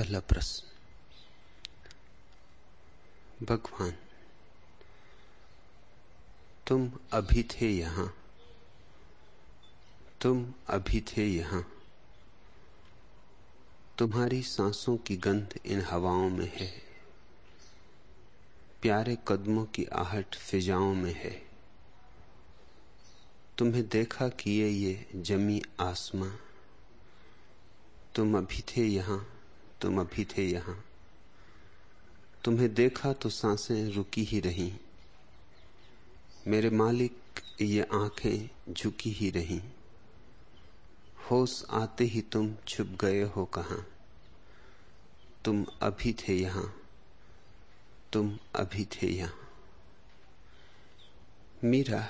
पहला प्रश्न। भगवान, तुम अभी थे यहाँ। तुम अभी थे यहाँ। तुम्हारी सांसों की गंध इन हवाओं में है। प्यारे कदमों की आहट फिजाओं में है। तुम्हें देखा किए ये जमी आसमां। तुम अभी थे यहाँ। तुम अभी थे यहाँ। तुम्हें देखा तो साँसें रुकी ही रहीं। मेरे मालिक, ये आँखें झुकी ही रहीं। होश आते ही तुम छुप गए हो कहा? तुम अभी थे यहाँ। तुम अभी थे यहाँ। मीरा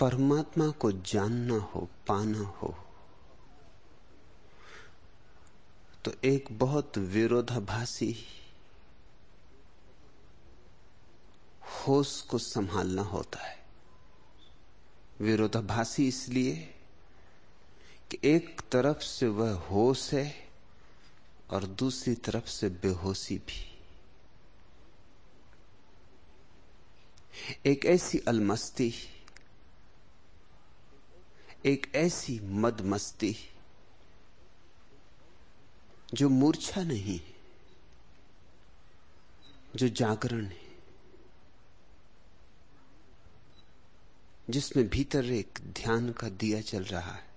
परमात्मा को जानना हो, पाना हो तो एक बहुत विरोधाभासी होश को संभालना होता है। विरोधाभासी इसलिए कि एक तरफ़ से वह होश है और दूसरी तरफ़ से बेहोशी भी। एक ऐसी अलमस्ती एक ऐसी मद मस्ती जो मूर्छा नहीं जो जागरण है, जिसमें भीतर एक ध्यान का दिया चल रहा है,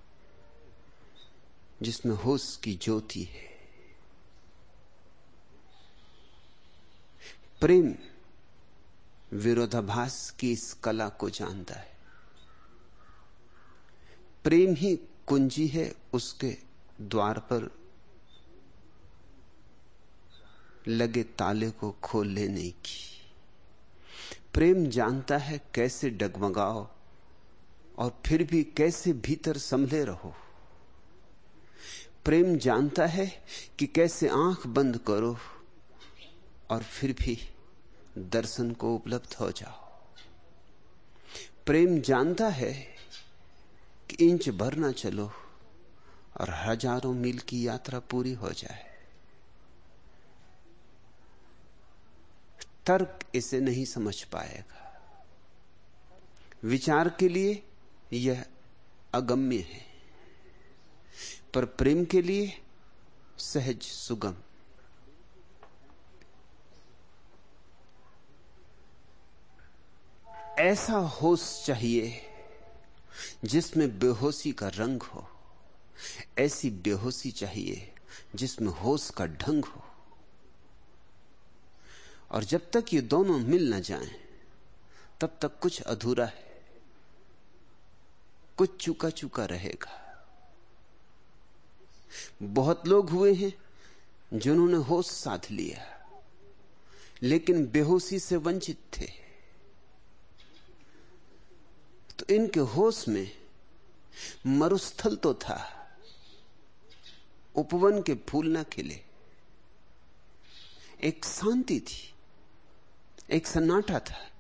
जिसमें होश की ज्योति है। प्रेम विरोधाभास की इस कला को जानता है। प्रेम ही कुंजी है उसके द्वार पर। लगे ताले को खोल लेने की। प्रेम जानता है कैसे डगमगाओ और फिर भी कैसे भीतर संभले रहो। प्रेम जानता है कि कैसे आँख बंद करो और फिर भी दर्शन को उपलब्ध हो जाओ। प्रेम जानता है इंच भर ना चलो और हज़ारों मील की यात्रा पूरी हो जाए। तर्क इसे नहीं समझ पाएगा। विचार के लिए यह अगम्य है, पर प्रेम के लिए सहज सुगम। ऐसा होश चाहिए जिसमें बेहोशी का रंग हो ऐसी बेहोशी चाहिए जिसमें होश का ढंग हो। और जब तक ये दोनों मिल न जाएँ, तब तक कुछ अधूरा है कुछ चुका चुका रहेगा। बहुत लोग हुए हैं जिन्होंने होश साध लिया लेकिन बेहोशी से वंचित थे। तो इनके होश में मरुस्थल तो था। उपवन के फूल ना खिले। एक शांति थी, एक सन्नाटा था।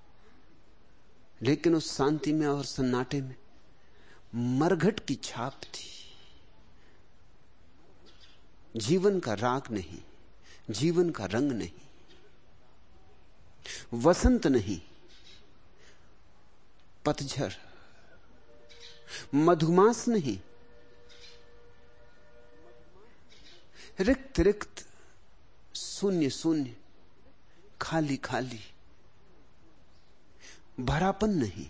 लेकिन उस शांति में और सन्नाटे में मरघट की छाप थी। जीवन का राग नहीं, जीवन का रंग नहीं, वसंत नहीं। पतझड़ मधुमास नहीं। रिक्त रिक्त शून्य शून्य खाली खाली भरापन नहीं।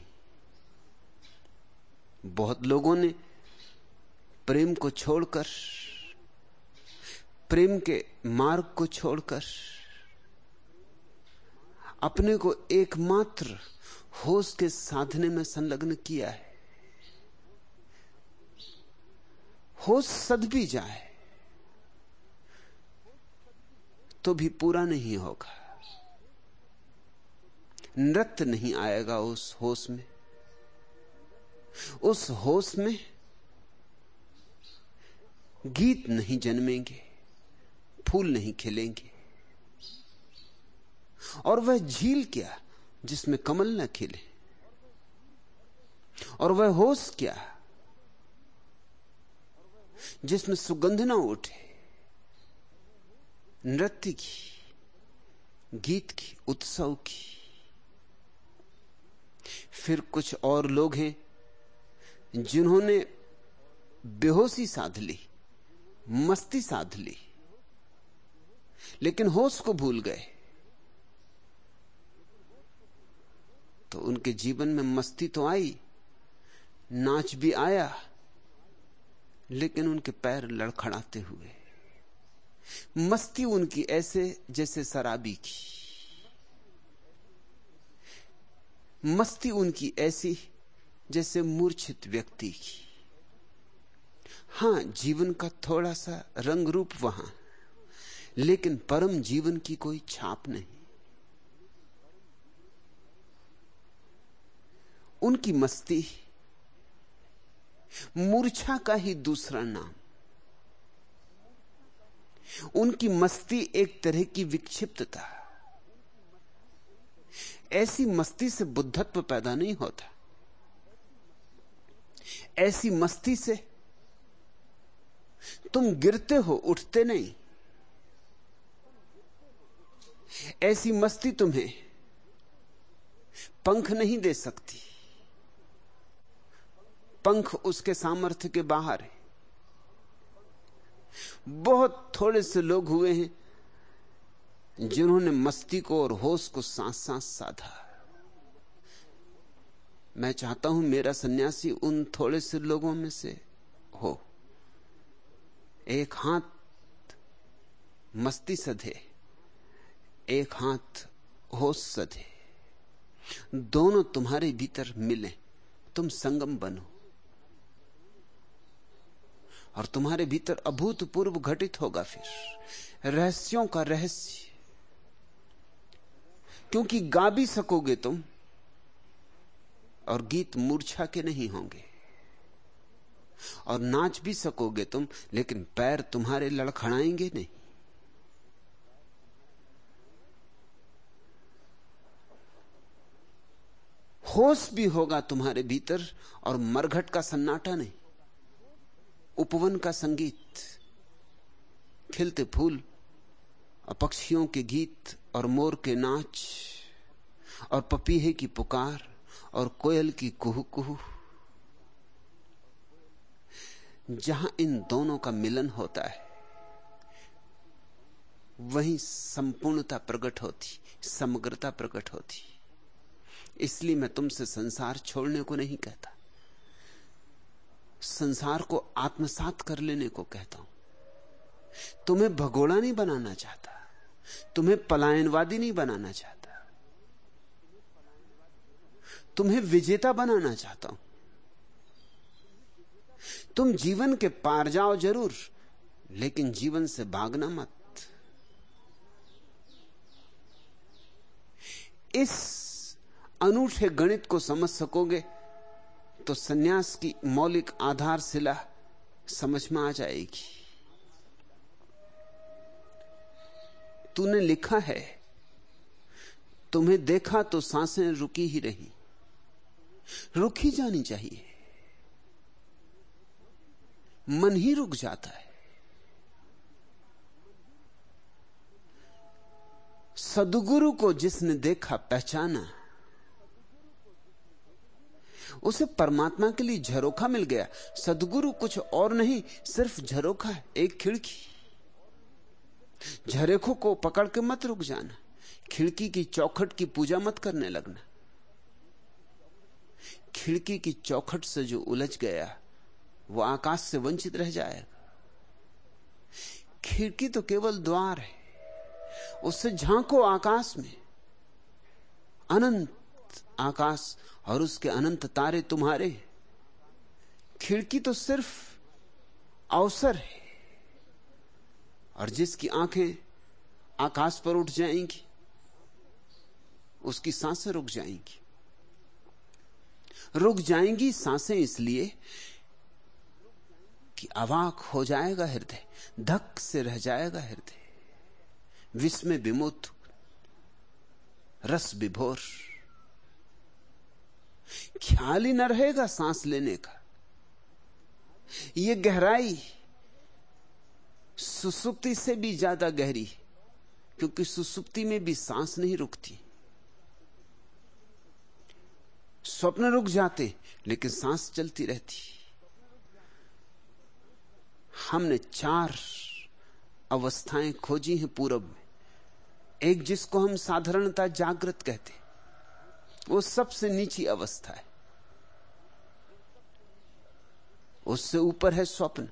बहुत लोगों ने प्रेम को छोड़कर, प्रेम के मार्ग को छोड़कर, अपने को एकमात्र होश के साधने में संलग्न किया है। होश सद भी जाए तो भी पूरा नहीं होगा। नृत्य नहीं आएगा उस होश में। उस होश में गीत नहीं जन्मेंगे, फूल नहीं खिलेंगे। और वह झील क्या? जिसमें कमल न खिले। और वह होश क्या? जिसमें सुगंध ना उठे। नृत्य की, गीत की, उत्सव की। फिर कुछ और लोग हैं, जिन्होंने बेहोशी साध ली, मस्ती साध ली, लेकिन होश को भूल गए। तो उनके जीवन में मस्ती तो आई, नाच भी आया, लेकिन उनके पैर लड़खड़ाते हुए। मस्ती उनकी ऐसे जैसे शराबी की। मस्ती उनकी ऐसी जैसे मूर्छित व्यक्ति की। हाँ, जीवन का थोड़ा सा रंग रूप वहाँ, लेकिन परम जीवन की कोई छाप नहीं। उनकी मस्ती मूर्छा का ही दूसरा नाम। उनकी मस्ती एक तरह की विक्षिप्तता। ऐसी मस्ती से बुद्धत्व पैदा नहीं होता। ऐसी मस्ती से तुम गिरते हो, उठते नहीं। ऐसी मस्ती तुम्हें पंख नहीं दे सकती। पंख उसके सामर्थ्य के बाहर है। बहुत थोड़े से लोग हुए हैं जिन्होंने मस्ती को और होश को सांस सांस साधा। मैं चाहता हूँ मेरा सन्यासी उन थोड़े से लोगों में से हो। एक हाथ मस्ती सधे, एक हाथ होश सधे। दोनों तुम्हारे भीतर मिले, तुम संगम बनो। और तुम्हारे भीतर अभूतपूर्व घटित होगा फिर। रहस्यों का रहस्य। क्योंकि गा भी सकोगे तुम, और गीत मूर्छा के नहीं होंगे। और नाच भी सकोगे तुम, लेकिन पैर तुम्हारे लड़खड़ाएँगे नहीं। होश भी होगा तुम्हारे भीतर, और मरघट का सन्नाटा नहीं। उपवन का संगीत, खिलते फूल और पक्षियों के गीत और मोर के नाच, और पपीहे की पुकार, और कोयल की कुहू कुहू जहाँ इन दोनों का मिलन होता है, वहीं संपूर्णता प्रकट होती, समग्रता प्रकट होती। इसलिए मैं तुमसे संसार छोड़ने को नहीं कहता। संसार को आत्मसात कर लेने को कहता हूँ। तुम्हें भगोड़ा नहीं बनाना चाहता। तुम्हें पलायनवादी नहीं बनाना चाहता। तुम्हें विजेता बनाना चाहता हूँ। तुम जीवन के पार जाओ ज़रूर, लेकिन जीवन से भागना मत। इस अनूठे गणित को समझ सकोगे तो सन्यास की मौलिक आधारशिला समझ में आ जाएगी। तूने लिखा है, तुम्हें देखा तो साँसें रुकी ही रही, रुक जानी चाहिए। मन ही रुक जाता है। सदगुरु को जिसने देखा, पहचाना उसे परमात्मा के लिए झरोखा मिल गया। सदगुरु कुछ और नहीं, सिर्फ़ झरोखा एक खिड़की। झरेखों को पकड़ के मत रुक जाना। खिड़की की चौखट की पूजा मत करने लगना। खिड़की की चौखट से जो उलझ गया, वो आकाश से वंचित रह जाएगा। खिड़की तो केवल द्वार है, उससे झांको आकाश में। अनंत आकाश और उसके अनंत तारे तुम्हारे खिड़की तो सिर्फ़ अवसर है और जिसकी आँखें आकाश पर उठ जाएँगी, उसकी साँसें रुक जाएँगी। रुक जाएँगी साँसें इसलिए कि अवाक हो जाएगा हृदय, धक से रह जाएगा हृदय। विस्मय विमुक्त, रस विभोर। ख्याल ही न रहेगा सांस लेने का। यह गहराई सुसुप्ति से भी ज़्यादा गहरी है, क्योंकि सुसुप्ति में भी सांस नहीं रुकती। स्वप्न रुक जाते, लेकिन सांस चलती रहती। हमने चार अवस्थाएँ खोजी हैं पूरब में। एक जिसको हम साधारणता जागृत कहते वो सबसे नीची अवस्था है। उससे ऊपर है स्वप्न।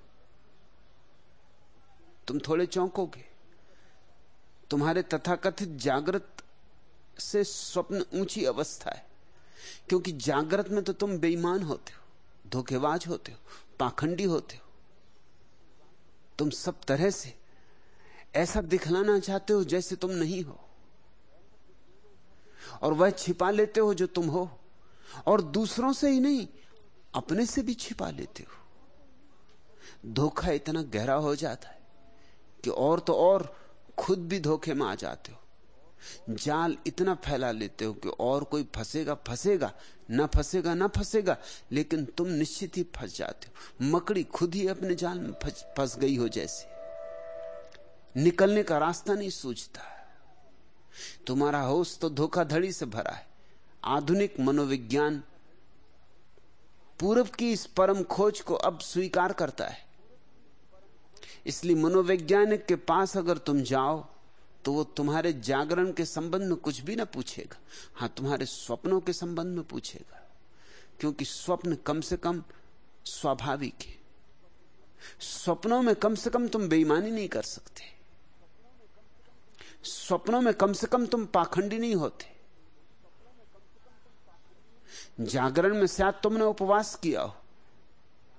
तुम थोड़े चौंकोगे। तुम्हारे तथाकथित जागृत से स्वप्न ऊँची अवस्था है। क्योंकि जागृत में तो तुम बेईमान होते हो, धोखेबाज होते हो, पाखंडी होते हो। तुम सब तरह से ऐसा दिखलाना चाहते हो जैसे तुम नहीं हो। और वह छिपा लेते हो जो तुम हो। और दूसरों से ही नहीं, अपने से भी छिपा लेते हो। धोखा इतना गहरा हो जाता है कि और तो और खुद भी धोखे में आ जाते हो। जाल इतना फैला लेते हो कि और कोई फंसेगा फंसेगा, ना फंसेगा ना फंसेगा, लेकिन तुम निश्चित ही फंस जाते हो। मकड़ी खुद ही अपने जाल में फंस गई हो जैसे। निकलने का रास्ता नहीं सूझता। तुम्हारा होश तो धोखाधड़ी से भरा है। आधुनिक मनोविज्ञान पूर्व की इस परम खोज को अब स्वीकार करता है। इसलिए मनोवैज्ञानिक के पास अगर तुम जाओ तो वो तुम्हारे जागरण के संबंध में कुछ भी ना पूछेगा। हाँ, तुम्हारे स्वप्नों के संबंध में पूछेगा। क्योंकि स्वप्न कम से कम स्वाभाविक है। स्वप्नों में कम से कम तुम बेईमानी नहीं कर सकते। स्वप्नों में कम से कम तुम पाखंडी नहीं होते। जागरण में शायद तुमने उपवास किया हो,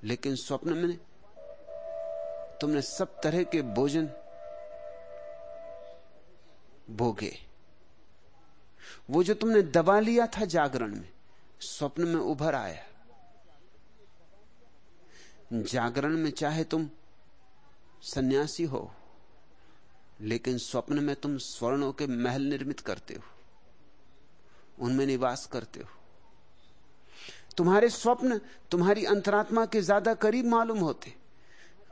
लेकिन स्वप्न में तुमने सब तरह के भोजन भोगे। वो जो तुमने दबा लिया था जागरण में, स्वप्न में उभर आया। जागरण में चाहे तुम सन्यासी हो लेकिन स्वप्न में तुम स्वर्णों के महल निर्मित करते हो, उनमें निवास करते हो। तुम्हारे स्वप्न तुम्हारी अंतरात्मा के ज़्यादा करीब मालूम होते।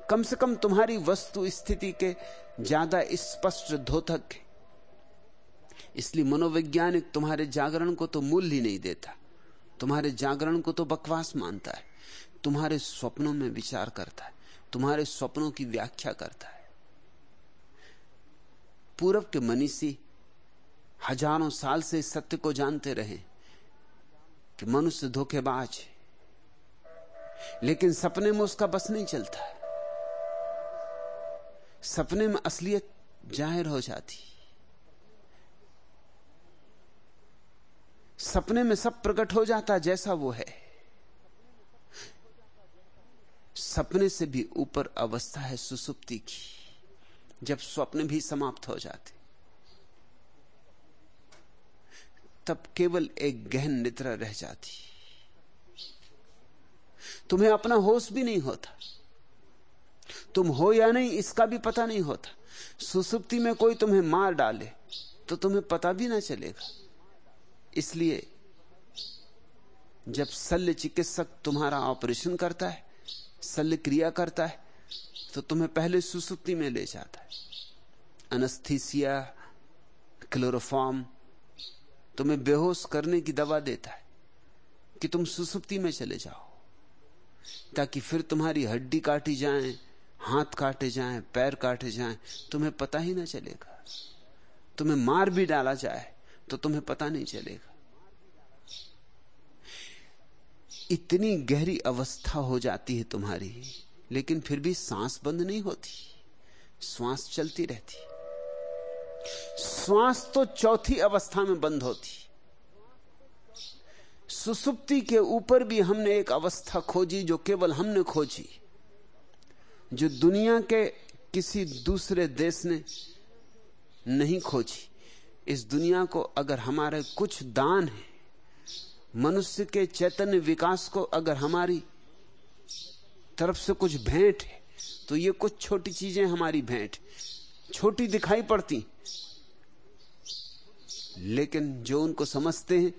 कम से कम तुम्हारी वस्तु स्थिति के ज़्यादा स्पष्ट धोतक है। इसलिए मनोवैज्ञानिक तुम्हारे जागरण को तो मूल्य ही नहीं देता। तुम्हारे जागरण को तो बकवास मानता है। तुम्हारे स्वप्नों में विचार करता है। तुम्हारे स्वप्नों की व्याख्या करता है। पूरब के मनीषी हज़ारों साल से सत्य को जानते रहे कि मनुष्य धोखेबाज है। लेकिन सपने में उसका बस नहीं चलता। सपने में असलियत ज़ाहिर हो जाती। सपने में सब प्रकट हो जाता जैसा वो है। सपने से भी ऊपर अवस्था है सुसुप्ति की। जब स्वप्न भी समाप्त हो जाते। तब केवल एक गहन निद्रा रह जाती। तुम्हें अपना होश भी नहीं होता। तुम हो या नहीं, इसका भी पता नहीं होता। सुसुप्ति में कोई तुम्हें मार डाले तो तुम्हें पता भी ना चलेगा। इसलिए, जब शल्य चिकित्सक तुम्हारा ऑपरेशन करता है, शल्य क्रिया करता है तो तुम्हें पहले सुसुप्ति में ले जाता है। अनस्थीसिया क्लोरोफॉर्म तुम्हें बेहोश करने की दवा देता है कि तुम सुसुप्ति में चले जाओ, ताकि फिर तुम्हारी हड्डी काटी जाए, हाथ काटे जाए, पैर काटे जाए, तुम्हें पता ही ना चलेगा। तुम्हें मार भी डाला जाए तो तुम्हें पता नहीं चलेगा। इतनी गहरी अवस्था हो जाती है तुम्हारी। लेकिन फिर भी सांस बंद नहीं होती। श्वास चलती रहती। श्वास तो चौथी अवस्था में बंद होती। सुसुप्ति के ऊपर भी हमने एक अवस्था खोजी जो केवल हमने खोजी, जो दुनिया के किसी दूसरे देश ने नहीं खोजी। इस दुनिया को अगर हमारे कुछ दान है, मनुष्य के चैतन्य विकास को अगर हमारी तरफ़ से कुछ भेंट है तो ये कुछ छोटी चीज़ें हमारी भेंट, छोटी दिखाई पड़ती। लेकिन जो उनको समझते हैं,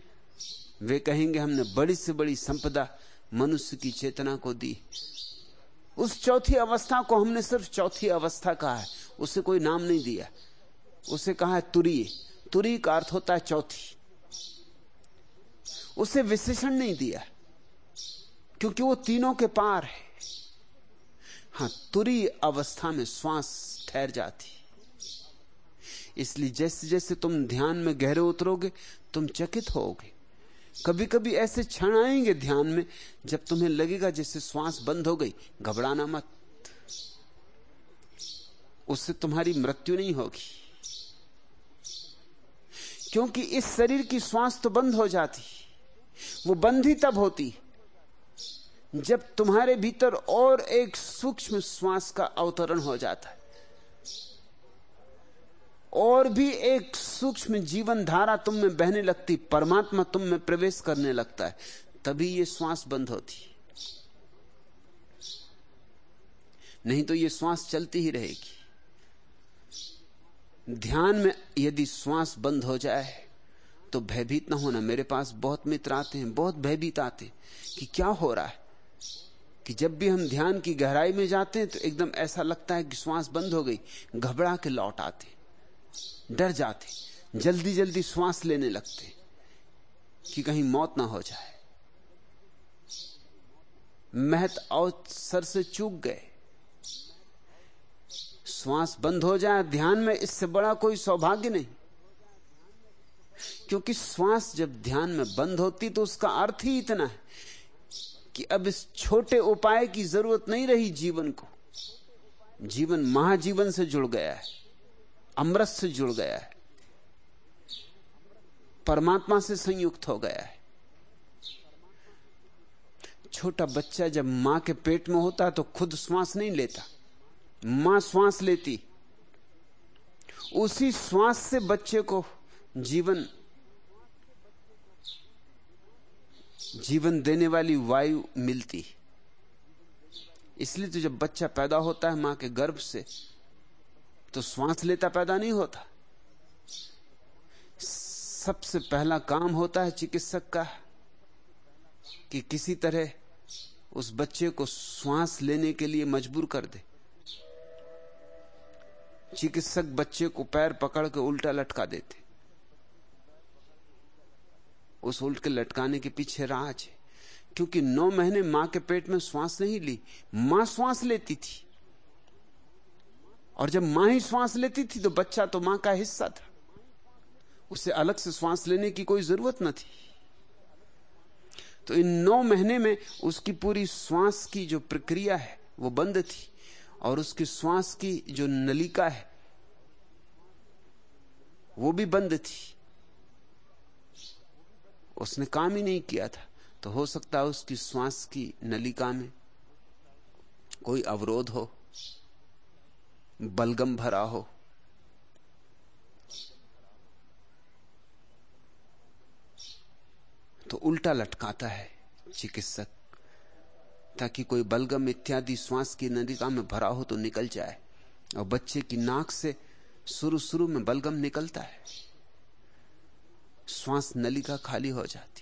वे कहेंगे, हमने बड़ी से बड़ी संपदा मनुष्य की चेतना को दी। उस चौथी अवस्था को हमने सिर्फ़ चौथी अवस्था कहा है, उसे कोई नाम नहीं दिया। उसे कहा है तुरीय तुरी का अर्थ होता है चौथी। उसे विशेषण नहीं दिया, क्योंकि वो तीनों के पार है। हाँ, तुरी अवस्था में श्वास ठहर जाती। इसलिए जैसे जैसे तुम ध्यान में गहरे उतरोगे, तुम चकित होगे कभी कभी ऐसे क्षण आएँगे ध्यान में, जब तुम्हें लगेगा जैसे श्वास बंद हो गई, घबराना मत। उससे तुम्हारी मृत्यु नहीं होगी। क्योंकि इस शरीर की श्वास तो बंद हो जाती, वो बंद ही तब होती। जब तुम्हारे भीतर और एक सूक्ष्म श्वास का अवतरण हो जाता है, और भी एक सूक्ष्म जीवन धारा तुम में बहने लगती, परमात्मा तुम में प्रवेश करने लगता है, तभी ये श्वास बंद होती नहीं तो ये श्वास चलती ही रहेगी। ध्यान में यदि श्वास बंद हो जाए तो भयभीत ना होना। मेरे पास बहुत मित्र आते हैं, बहुत भयभीत आते हैं कि क्या हो रहा है? कि जब भी हम ध्यान की गहराई में जाते हैं तो एकदम ऐसा लगता है कि श्वास बंद हो गई, घबरा के लौट आते, डर जाते, जल्दी जल्दी श्वास लेने लगते कि कहीं मौत ना हो जाए। महत अवसर से चूक गए। श्वास बंद हो जाए, ध्यान में इससे बड़ा कोई सौभाग्य नहीं। क्योंकि श्वास जब ध्यान में बंद होती तो उसका अर्थ ही इतना है कि अब इस छोटे उपाय की ज़रूरत नहीं रही जीवन को। जीवन महाजीवन से जुड़ गया है, अमृत से जुड़ गया है, परमात्मा से संयुक्त हो गया है। छोटा बच्चा जब माँ के पेट में होता है तो खुद श्वास नहीं लेता, माँ श्वास लेती। उसी श्वास से बच्चे को जीवन जीवन देने वाली वायु मिलती इसलिए तो जब बच्चा पैदा होता है माँ के गर्भ से तो श्वास लेता पैदा नहीं होता। सबसे पहला काम होता है चिकित्सक का कि किसी तरह उस बच्चे को श्वास लेने के लिए मजबूर कर दे। चिकित्सक बच्चे को पैर पकड़ के उल्टा लटका देते। उस उल्ट के लटकाने के पीछे राज है। क्योंकि नौ महीने माँ के पेट में श्वास नहीं ली, माँ श्वास लेती थी। और जब माँ ही श्वास लेती थी तो बच्चा तो माँ का हिस्सा था। उसे अलग से श्वास लेने की कोई ज़रूरत न थी। तो इन नौ महीने में उसकी पूरी श्वास की जो प्रक्रिया है, वो बंद थी। और उसकी श्वास की जो नलिका है, वो भी बंद थी। उसने काम ही नहीं किया था। तो हो सकता है उसकी श्वास की नलिका में कोई अवरोध हो, बलगम भरा हो। तो उल्टा लटकाता है चिकित्सक, ताकि कोई बलगम इत्यादि श्वास की नलिका में भरा हो तो निकल जाए। और बच्चे की नाक से शुरू शुरू में बलगम निकलता है। श्वास नलिका खाली हो जाती।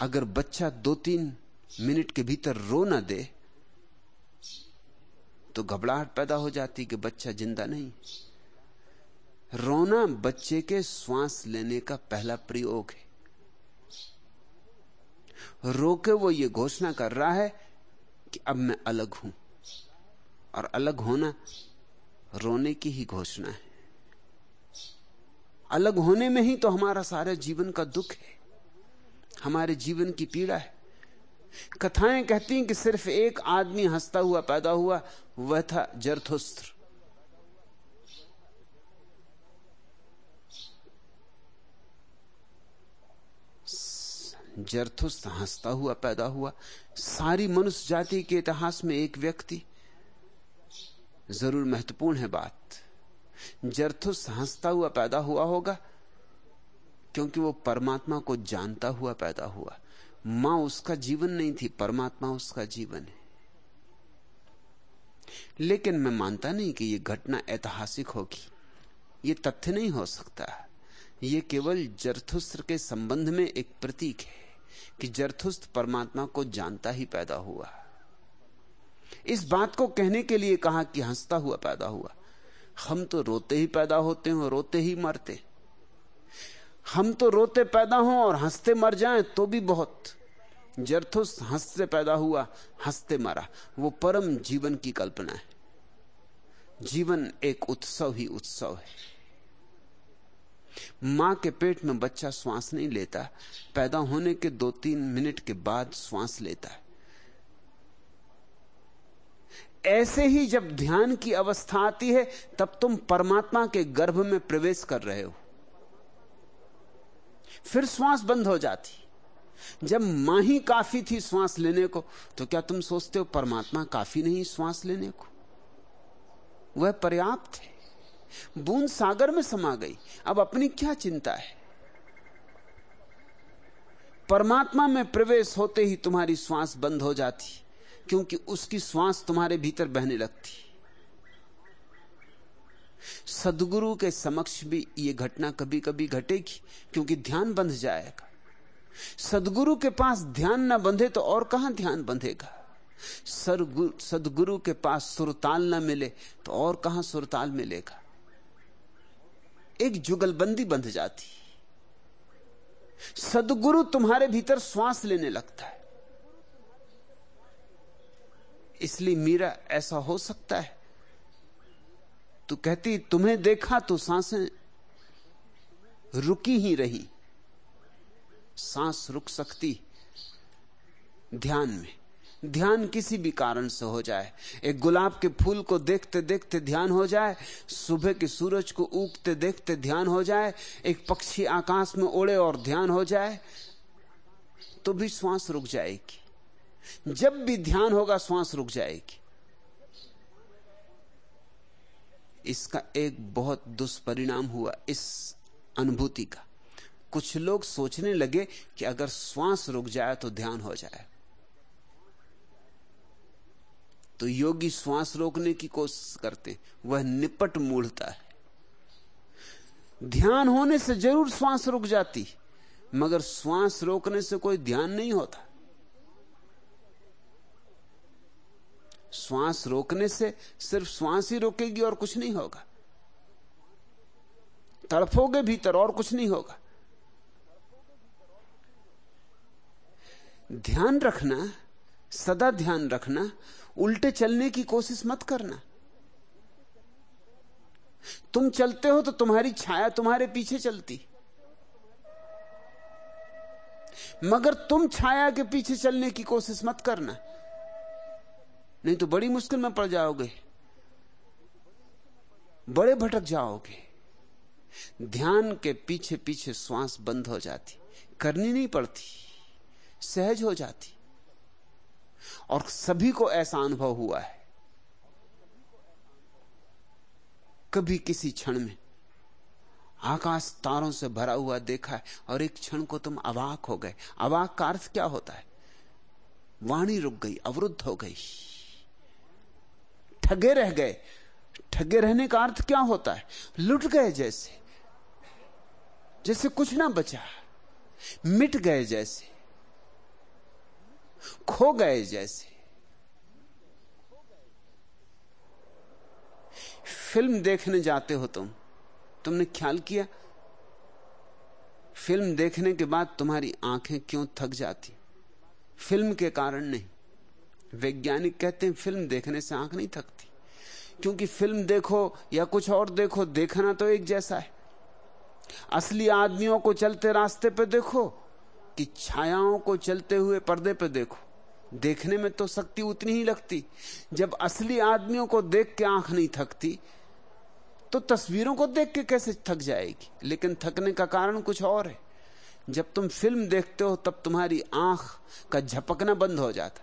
अगर बच्चा दो तीन मिनट के भीतर रो ना दे तो घबराहट पैदा हो जाती कि बच्चा ज़िंदा नहीं। रोना बच्चे के श्वास लेने का पहला प्रयोग है। रो के वो ये घोषणा कर रहा है कि अब मैं अलग हूँ। और अलग होना रोने की ही घोषणा है। अलग होने में ही तो हमारा सारे जीवन का दुख है। हमारे जीवन की पीड़ा है। कथाएँ कहती हैं कि सिर्फ़ एक आदमी हंसता हुआ पैदा हुआ, वह था जरथुस्त्र। जरथुस्त हंसता हुआ पैदा हुआ। सारी मनुष्य जाति के इतिहास में एक व्यक्ति। ज़रूर महत्वपूर्ण है बात। जरथुस हंसता हुआ पैदा हुआ होगा, क्योंकि वो परमात्मा को जानता हुआ पैदा हुआ। माँ उसका जीवन नहीं थी, परमात्मा उसका जीवन है। लेकिन मैं मानता नहीं कि यह घटना ऐतिहासिक होगी। यह तथ्य नहीं हो सकता। यह केवल जरथुस्त्र के संबंध में एक प्रतीक है कि जरथुस्त परमात्मा को जानता ही पैदा हुआ। इस बात को कहने के लिए कहा कि हंसता हुआ पैदा हुआ। हम तो रोते ही पैदा होते हैं, रोते ही मरते। हम तो रोते पैदा हों और हँसते मर जाएँ तो भी बहुत। जरथुस हँसते पैदा हुआ, हँसते मरा। वो परम जीवन की कल्पना है। जीवन एक उत्सव ही उत्सव है। माँ के पेट में बच्चा श्वास नहीं लेता। पैदा होने के दो तीन मिनट के बाद श्वास लेता है। ऐसे ही जब ध्यान की अवस्था आती है, तब तुम परमात्मा के गर्भ में प्रवेश कर रहे हो। फिर श्वास बंद हो जाती। जब माँ ही काफ़ी थी श्वास लेने को तो क्या तुम सोचते हो परमात्मा काफ़ी नहीं श्वास लेने को? वह पर्याप्त है। बूंद सागर में समा गई। अब अपनी क्या चिंता है? परमात्मा में प्रवेश होते ही तुम्हारी श्वास बंद हो जाती। क्योंकि उसकी श्वास तुम्हारे भीतर बहने लगती। सदगुरु के समक्ष भी यह घटना कभी कभी घटेगी, क्योंकि ध्यान बंध जाएगा। सदगुरु के पास ध्यान न बंधे तो और कहाँ ध्यान बंधेगा? सदगुरु के पास सुरताल ना मिले तो और कहाँ सुरताल मिलेगा? एक जुगलबंदी बंध जाती। सदगुरु तुम्हारे भीतर श्वास लेने लगता है। इसलिए मीरा, ऐसा हो सकता है? तू कहती, तुम्हें देखा तो साँसें रुकी ही रही। सांस रुक सकती ध्यान में। ध्यान किसी भी कारण से हो जाए। एक गुलाब के फूल को देखते देखते ध्यान हो जाए। सुबह के सूरज को उगते देखते ध्यान हो जाए। एक पक्षी आकाश में उड़े और ध्यान हो जाए। तो भी श्वास रुक जाएगी। जब भी ध्यान होगा, श्वास रुक जाएगी। इसका एक बहुत दुष्परिणाम हुआ इस अनुभूति का। कुछ लोग सोचने लगे कि अगर श्वास रुक जाए तो ध्यान हो जाए। तो योगी श्वास रोकने की कोशिश करते वह निपट मूढ़ता है। ध्यान होने से ज़रूर श्वास रुक जाती, मगर श्वास रोकने से कोई ध्यान नहीं होता। श्वास रोकने से सिर्फ़ श्वास ही रोकेगी और कुछ नहीं होगा। तड़फोगे भीतर और कुछ नहीं होगा। ध्यान रखना, सदा ध्यान रखना, उल्टे चलने की कोशिश मत करना। तुम चलते हो तो तुम्हारी छाया तुम्हारे पीछे चलती। मगर तुम छाया के पीछे चलने की कोशिश मत करना। नहीं तो बड़ी मुश्किल में पड़ जाओगे। बड़े भटक जाओगे। ध्यान के पीछे पीछे श्वास बंद हो जाती, करनी नहीं पड़ती, सहज हो जाती। और सभी को ऐसा अनुभव हुआ है। कभी किसी क्षण में आकाश तारों से भरा हुआ देखा है और एक क्षण को तुम अवाक हो गए। अवाक का अर्थ क्या होता है? वाणी रुक गई, अवरुद्ध हो गई। ठगे रह गए। ठगे रहने का अर्थ क्या होता है? लुट गए जैसे। जैसे कुछ ना बचा। मिट गए जैसे। खो गए जैसे। फ़िल्म देखने जाते हो तुम। तुमने ख्याल किया? फ़िल्म देखने के बाद तुम्हारी आँखें क्यों थक जाती? फ़िल्म के कारण नहीं। वैज्ञानिक कहते हैं, फ़िल्म देखने से आँख नहीं थकती। क्योंकि फ़िल्म देखो या कुछ और देखो, देखना तो एक जैसा है। असली आदमियों को चलते रास्ते पे देखो कि छायाओं को चलते हुए पर्दे पे देखो। देखने में तो शक्ति उतनी ही लगती। जब असली आदमियों को देख के आँख नहीं थकती तो तस्वीरों को देख के कैसे थक जाएगी? लेकिन थकने का कारण कुछ और है। जब तुम फ़िल्म देखते हो, तब तुम्हारी आँख का झपकना बंद हो जाता।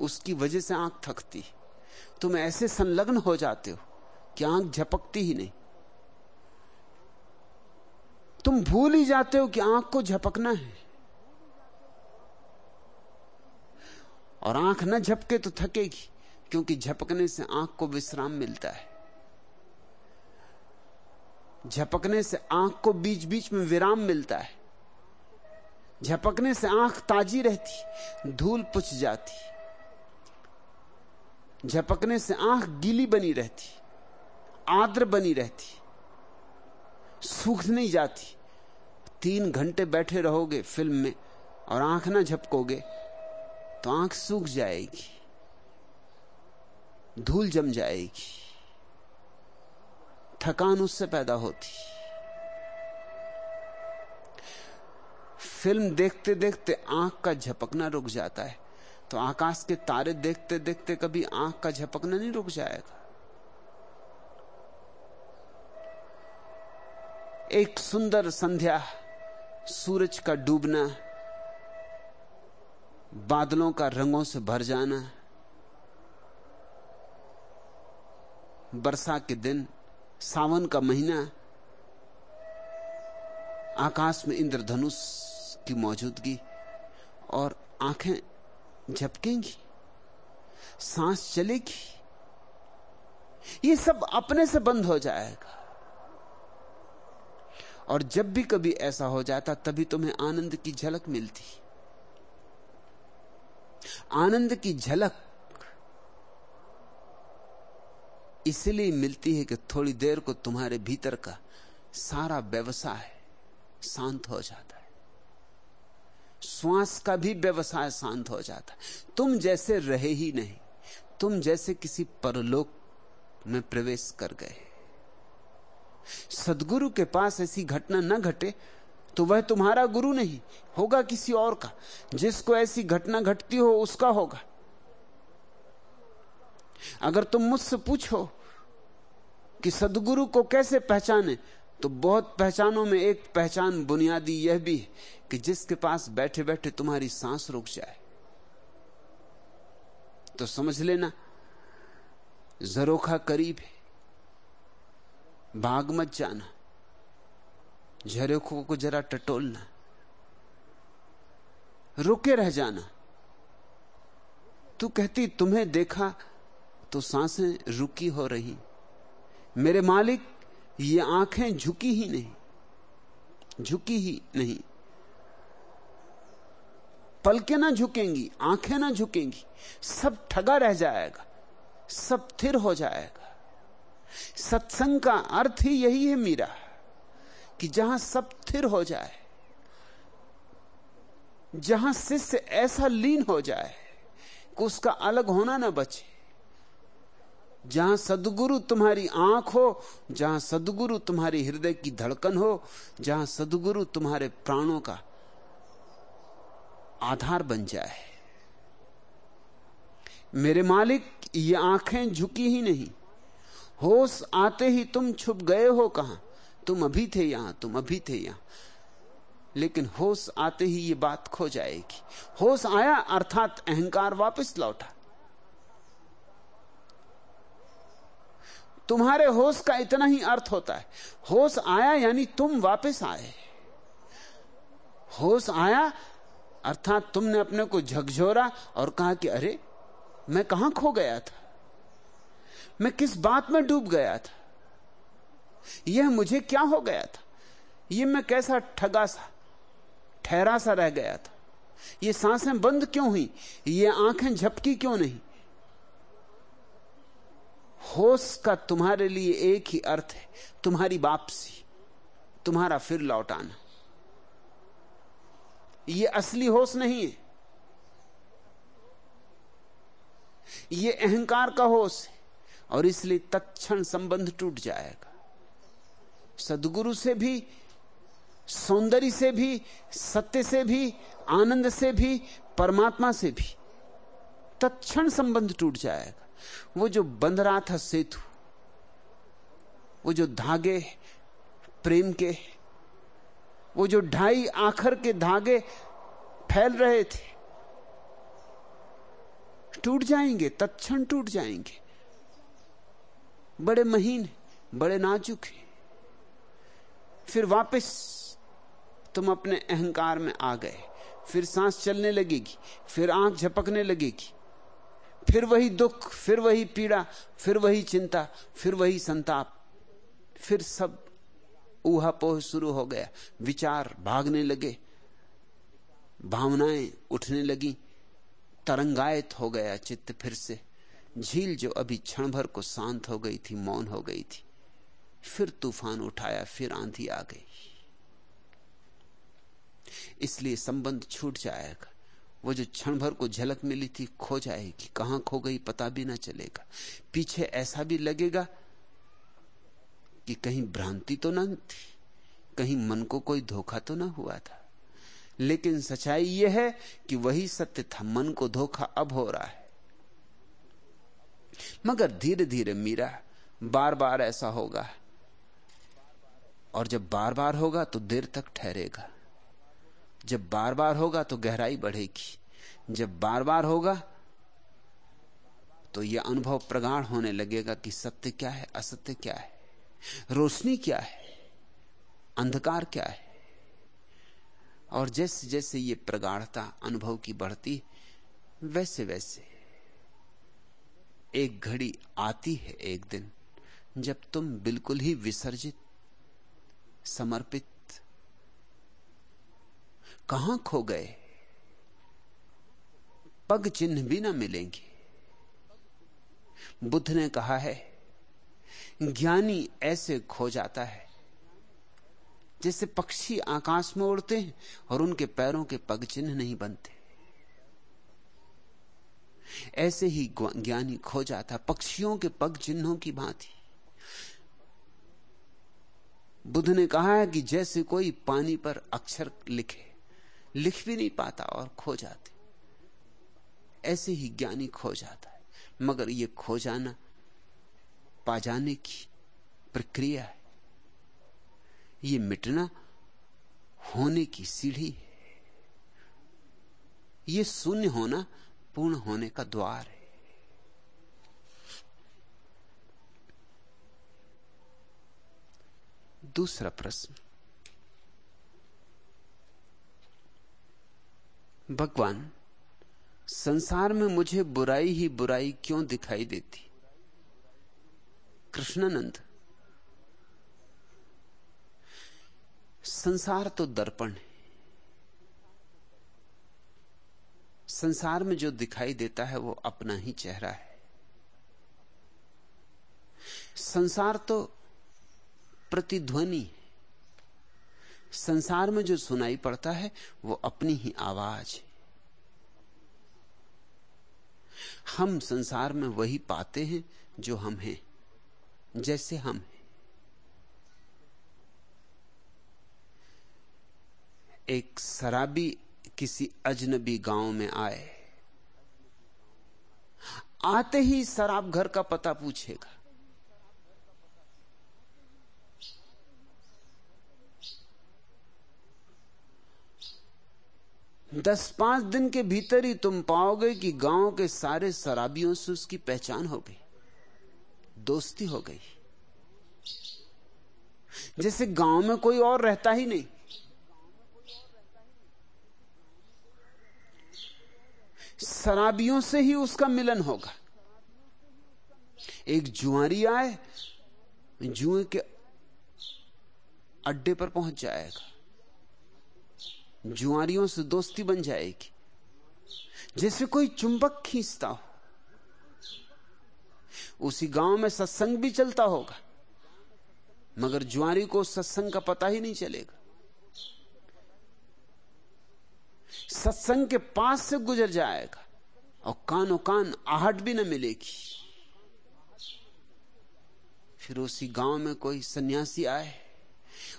उसकी वजह से आँख थकती। तुम ऐसे संलग्न हो जाते हो कि आँख झपकती ही नहीं। तुम भूल ही जाते हो कि आँख को झपकना है। और आँख न झपके तो थकेगी, क्योंकि झपकने से आँख को विश्राम मिलता है। झपकने से आँख को बीच बीच में विराम मिलता है। झपकने से आँख ताजी रहती, धूल पुछ जाती। झपकने से आँख गीली बनी रहती आद्र बनी रहती, सूख नहीं जाती। तीन घंटे बैठे रहोगे फ़िल्म में और आँख ना झपकोगे तो आँख सूख जाएगी, धूल जम जाएगी, थकान उससे पैदा होती। फ़िल्म देखते देखते आँख का झपकना रुक जाता है। तो आकाश के तारे देखते देखते कभी आँख का झपकना नहीं रुक जाएगा। एक सुंदर संध्या सूरज का डूबना, बादलों का रंगों से भर जाना वर्षा के दिन, सावन का महीना, आकाश में इंद्रधनुष की मौजूदगी और आँखें झपकेंगी, सांस चलेगी। ये सब अपने से बंद हो जाएगा। और जब भी कभी ऐसा हो जाता, तभी तुम्हें आनंद की झलक मिलती। आनंद की झलक इसलिए मिलती है कि थोड़ी देर को तुम्हारे भीतर का सारा व्यवसाय शांत हो जाता। श्वास का भी व्यवसाय शांत हो जाता तुम जैसे रहे ही नहीं, तुम जैसे किसी परलोक में प्रवेश कर गए। सदगुरु के पास ऐसी घटना न घटे तो वह तुम्हारा गुरु नहीं, होगा किसी और का। जिसको ऐसी घटना घटती हो, उसका होगा। अगर तुम मुझसे पूछो कि सदगुरु को कैसे पहचाने तो बहुत पहचानों में एक पहचान बुनियादी यह भी है कि जिसके पास बैठे बैठे तुम्हारी सांस रुक जाए। तो समझ लेना, जरोखा करीब है। भाग मत जाना। झरोखों को जरा टटोलना। रुके रह जाना। तू कहती, तुम्हें देखा तो साँसें रुकी हो रही। मेरे मालिक ये आँखें झुकी ही नहीं, झुकी ही नहीं। पलके ना झुकेंगी, आँखें ना झुकेंगी, सब ठगा रह जाएगा, सब थिर हो जाएगा। सत्संग का अर्थ ही यही है मीरा, कि जहाँ सब थिर हो जाए, जहाँ शिष्य ऐसा लीन हो जाए, कि उसका अलग होना ना बचे। जहाँ सदगुरु तुम्हारी आँख हो, जहाँ सदगुरु तुम्हारी हृदय की धड़कन हो, जहाँ सदगुरु तुम्हारे प्राणों का आधार बन जाए। मेरे मालिक, ये आँखें झुकी ही नहीं। होश आते ही तुम छुप गए हो कहाँ? तुम अभी थे यहाँ, तुम अभी थे यहाँ। लेकिन होश आते ही ये बात खो जाएगी। होश आया, अर्थात अहंकार वापस लौटा। तुम्हारे होश का इतना ही अर्थ होता है। होश आया यानी तुम वापस आए। होश आया, अर्थात तुमने अपने को झकझोरा और कहा कि अरे, मैं कहाँ खो गया था? मैं किस बात में डूब गया था? यह मुझे क्या हो गया था? यह मैं कैसा ठगा सा, ठहरा सा रह गया था? ये साँसें बंद क्यों हुई? ये आँखें झपकी क्यों नहीं? होश का तुम्हारे लिए एक ही अर्थ है, तुम्हारी वापसी, तुम्हारा फिर लौटाना ये असली होश नहीं है। ये अहंकार का होश है, और इसलिए तत्क्षण संबंध टूट जाएगा। सदगुरु से भी, सौंदर्य से भी, सत्य से भी, आनंद से भी, परमात्मा से भी तत्क्षण संबंध टूट जाएगा। वो जो बंध रहा था सेतु, वो जो धागे प्रेम के, वो जो ढाई आखर के धागे फैल रहे थे, टूट जाएँगे, तत्क्षण टूट जाएँगे। बड़े महीन बड़े नाजुक हैं। फिर वापस तुम अपने अहंकार में आ गए, फिर सांस चलने लगेगी, फिर आँख झपकने लगेगी फिर वही दुख, फिर वही पीड़ा, फिर वही चिंता, फिर वही संताप। फिर सब ऊहापोह शुरू हो गया। विचार भागने लगे। भावनाएँ उठने लगी। तरंगायत हो गया चित्त फिर से। झील जो अभी क्षण भर को शांत हो गई थी, मौन हो गई थी। फिर तूफ़ान उठाया, फिर आंधी आ गई। इसलिए संबंध छूट जाएगा। वो जो क्षण भर को झलक मिली थी, खो जाएगी। कहाँ खो गई पता भी ना चलेगा। पीछे ऐसा भी लगेगा कि कहीं भ्रांति तो ना थी, कहीं मन को कोई धोखा तो ना हुआ था। लेकिन सच्चाई यह है कि वही सत्य था, मन को धोखा अब हो रहा है। मगर धीरे धीरे मीरा बार बार ऐसा होगा। और जब बार बार होगा तो देर तक ठहरेगा। जब बार बार होगा तो गहराई बढ़ेगी। जब बार बार होगा तो यह अनुभव प्रगाढ़ होने लगेगा कि सत्य क्या है, असत्य क्या है? रोशनी क्या है? अंधकार क्या है? और जैसे जैसे ये प्रगाढ़ता अनुभव की बढ़ती वैसे वैसे एक घड़ी आती है एक दिन जब तुम बिल्कुल ही विसर्जित, समर्पित कहाँ खो गए? पग चिन्ह भी ना मिलेंगे। बुद्ध ने कहा है, ज्ञानी ऐसे खो जाता है, जैसे पक्षी आकाश में उड़ते हैं और उनके पैरों के पग चिन्ह नहीं बनते। ऐसे ही ज्ञानी खो जाता, पक्षियों के पग चिन्हों की भांति। बुद्ध ने कहा है कि जैसे कोई पानी पर अक्षर लिखे लिख भी नहीं पाता और खो जाते। ऐसे ही ज्ञानी खो जाता है। मगर यह खो जाना, पा जाने की प्रक्रिया है। ये मिटना होने की सीढ़ी है। ये शून्य होना पूर्ण होने का द्वार है। दूसरा प्रश्न। भगवान, संसार में मुझे बुराई ही बुराई क्यों दिखाई देती? कृष्णानंद, संसार तो दर्पण है। संसार में जो दिखाई देता है वो अपना ही चेहरा है। संसार तो प्रतिध्वनि है। संसार में जो सुनाई पड़ता है, वो अपनी ही आवाज़ है। हम संसार में वही पाते हैं जो हम हैं, जैसे हम हैं। एक शराबी किसी अजनबी गाँव में आए। आते ही शराब घर का पता पूछेगा। दस पाँच दिन के भीतर ही तुम पाओगे कि गाँव के सारे शराबियों से उसकी पहचान हो गई, दोस्ती हो गई। जैसे गाँव में कोई और रहता ही नहीं। शराबियों से ही उसका मिलन होगा। एक जुआरी आए, जुए के अड्डे पर पहुँच जाएगा। जुआरियों से दोस्ती बन जाएगी। जैसे कोई चुंबक खींचता हो, उसी गाँव में सत्संग भी चलता होगा, मगर जुआरी को सत्संग का पता ही नहीं चलेगा। सत्संग के पास से गुजर जाएगा, और कानो कान आहट भी न मिलेगी। फिर उसी गाँव में कोई सन्यासी आए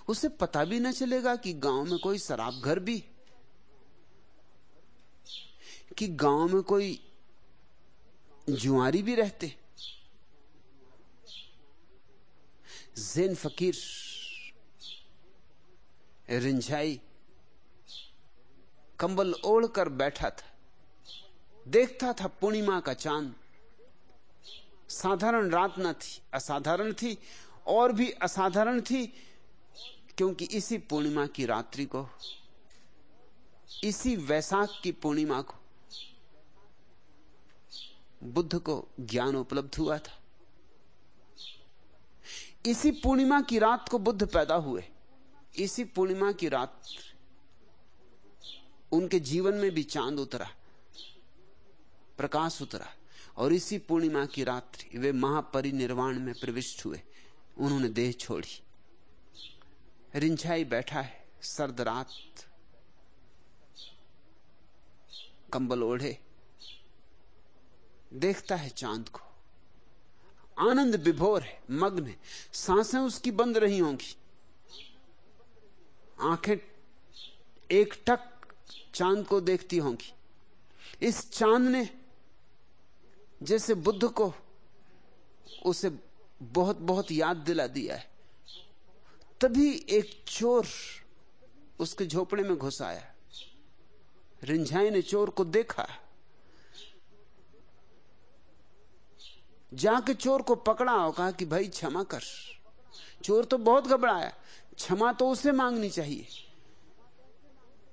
उसे पता भी न चलेगा कि गाँव में कोई शराब घर भी, कि गाँव में कोई जुआरी भी रहते। जैन फकीर, रिंझाई, कंबल ओढ़कर बैठा था, देखता था पूर्णिमा का चाँद। साधारण रात न थी, असाधारण थी, और भी असाधारण थी क्योंकि इसी पूर्णिमा की रात्रि को, इसी वैशाख की पूर्णिमा को बुद्ध को ज्ञान उपलब्ध हुआ था। इसी पूर्णिमा की रात को बुद्ध पैदा हुए। इसी पूर्णिमा की रात उनके जीवन में भी चाँद उतरा, प्रकाश उतरा और इसी पूर्णिमा की रात्रि वे महापरिनिर्वाण में प्रविष्ट हुए। उन्होंने देह छोड़ी। रिंझाई बैठा है, सर्द रात। कंबल ओढ़े। देखता है चाँद को। आनंद विभोर है, मग्न है। साँसें उसकी बंद रही होंगी। आँखें एक टक चाँद को देखती होंगी। इस चाँद ने जैसे बुद्ध को उसे बहुत बहुत याद दिला दिया है। तभी एक चोर उसके झोपड़े में घुस आया। रिंझाई ने चोर को देखा। जाके चोर को पकड़ा और कहा कि भाई क्षमा कर। चोर तो बहुत घबराया। क्षमा तो उसे मांगनी चाहिए।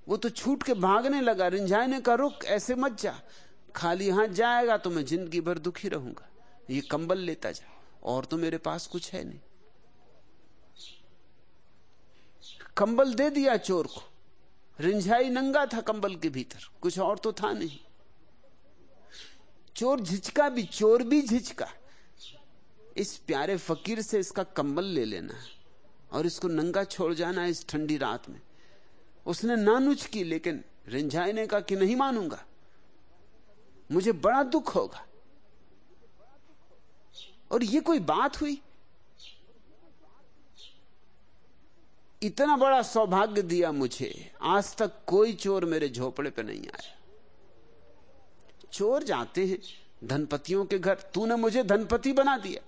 वो तो छूट के भागने लगा। रिंझाई ने कहा, रुक, ऐसे मत जा। खाली हाथ जाएगा तो मैं ज़िंदगी भर दुखी रहूँगा। ये कंबल लेता जा। और तो मेरे पास कुछ है नहीं। कंबल दे दिया चोर को। रिंझाई नंगा था कंबल के भीतर। कुछ और तो था नहीं। चोर झिझका भी, चोर भी झिझका। इस प्यारे फकीर से इसका कंबल ले लेना और इसको नंगा छोड़ जाना इस ठंडी रात में। उसने नानुच की, लेकिन रिंझाई ने कहा कि नहीं मानूँगा? मुझे बड़ा दुख होगा। और ये कोई बात हुई? इतना बड़ा सौभाग्य दिया मुझे, आज तक कोई चोर मेरे झोपड़े पे नहीं आया। चोर जाते हैं धनपतियों के घर, तूने मुझे धनपति बना दिया।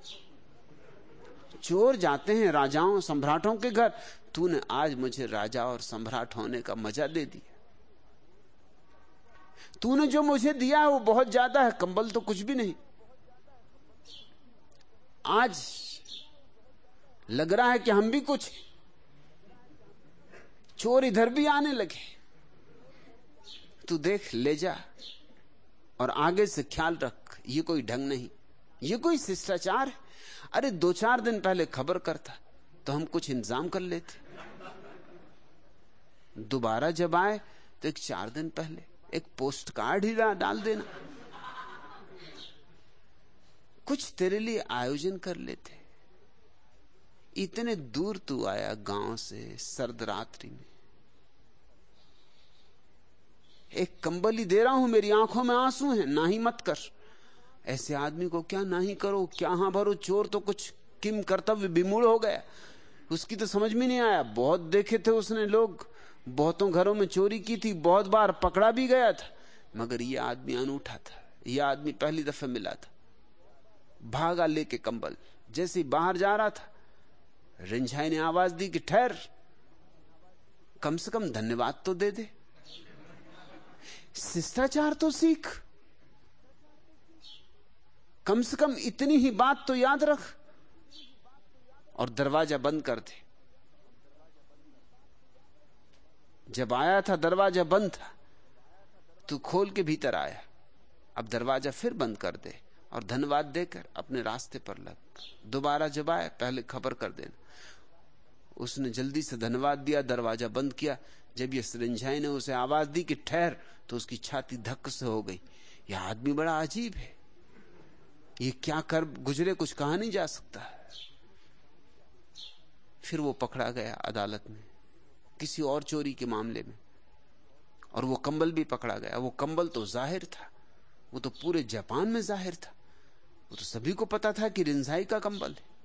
चोर जाते हैं राजाओं, सम्राटों के घर, तूने आज मुझे राजा और सम्राट होने का मज़ा दे दिया। तूने जो मुझे दिया है वो बहुत ज़्यादा है, कंबल तो कुछ भी नहीं। आज लग रहा है कि हम भी कुछ चोर इधर भी आने लगे। तू देख, ले जा और आगे से ख्याल रख, ये कोई ढंग नहीं, ये कोई शिष्टाचार है। अरे, दो चार दिन पहले खबर करता तो हम कुछ इंतज़ाम कर लेते। दोबारा जब आए तो एक चार दिन पहले एक पोस्ट कार्ड ही डाल देना। कुछ तेरे लिए आयोजन कर लेते। इतने दूर तू आया गाँव से सर्द रात्रि में। एक कंबली दे रहा हूँ, मेरी आँखों में आँसू हैं, ना ही मत कर। ऐसे आदमी को क्या ना ही करो, क्या हाँ भरो चोर तो कुछ किम कर्तव्य विमूल हो गया। उसकी तो समझ में नहीं आया, बहुत देखे थे उसने लोग। बहुतों घरों में चोरी की थी, बहुत बार पकड़ा भी गया था, मगर यह आदमी अनूठा था यह आदमी पहली दफे मिला था। भागा लेके कंबल, जैसे बाहर जा रहा था रिंझाई ने आवाज़ दी कि ठहर। कम से कम धन्यवाद तो दे दे। शिष्टाचार तो सीख। कम से कम इतनी ही बात तो याद रख। और दरवाज़ा बंद कर दे। जब आया था, दरवाज़ा बंद था, तू खोल के भीतर आया। अब दरवाज़ा फिर बंद कर दे और धन्यवाद देकर अपने रास्ते पर लग। दोबारा जब आए, पहले खबर कर देना। उसने जल्दी से धन्यवाद दिया, दरवाज़ा बंद किया। जब ये सरिंझाई ने उसे आवाज़ दी कि ठहर तो उसकी छाती धक्क से हो गई। यह आदमी बड़ा अजीब है। ये क्या कर, गुजरे कुछ कहा नहीं जा सकता। फिर वो पकड़ा गया अदालत में, किसी और चोरी के मामले में। और वो कंबल भी पकड़ा गया। वो कंबल तो ज़ाहिर था। वो तो पूरे जापान में ज़ाहिर था। वो तो सभी को पता था कि रिंझाई का कंबल है।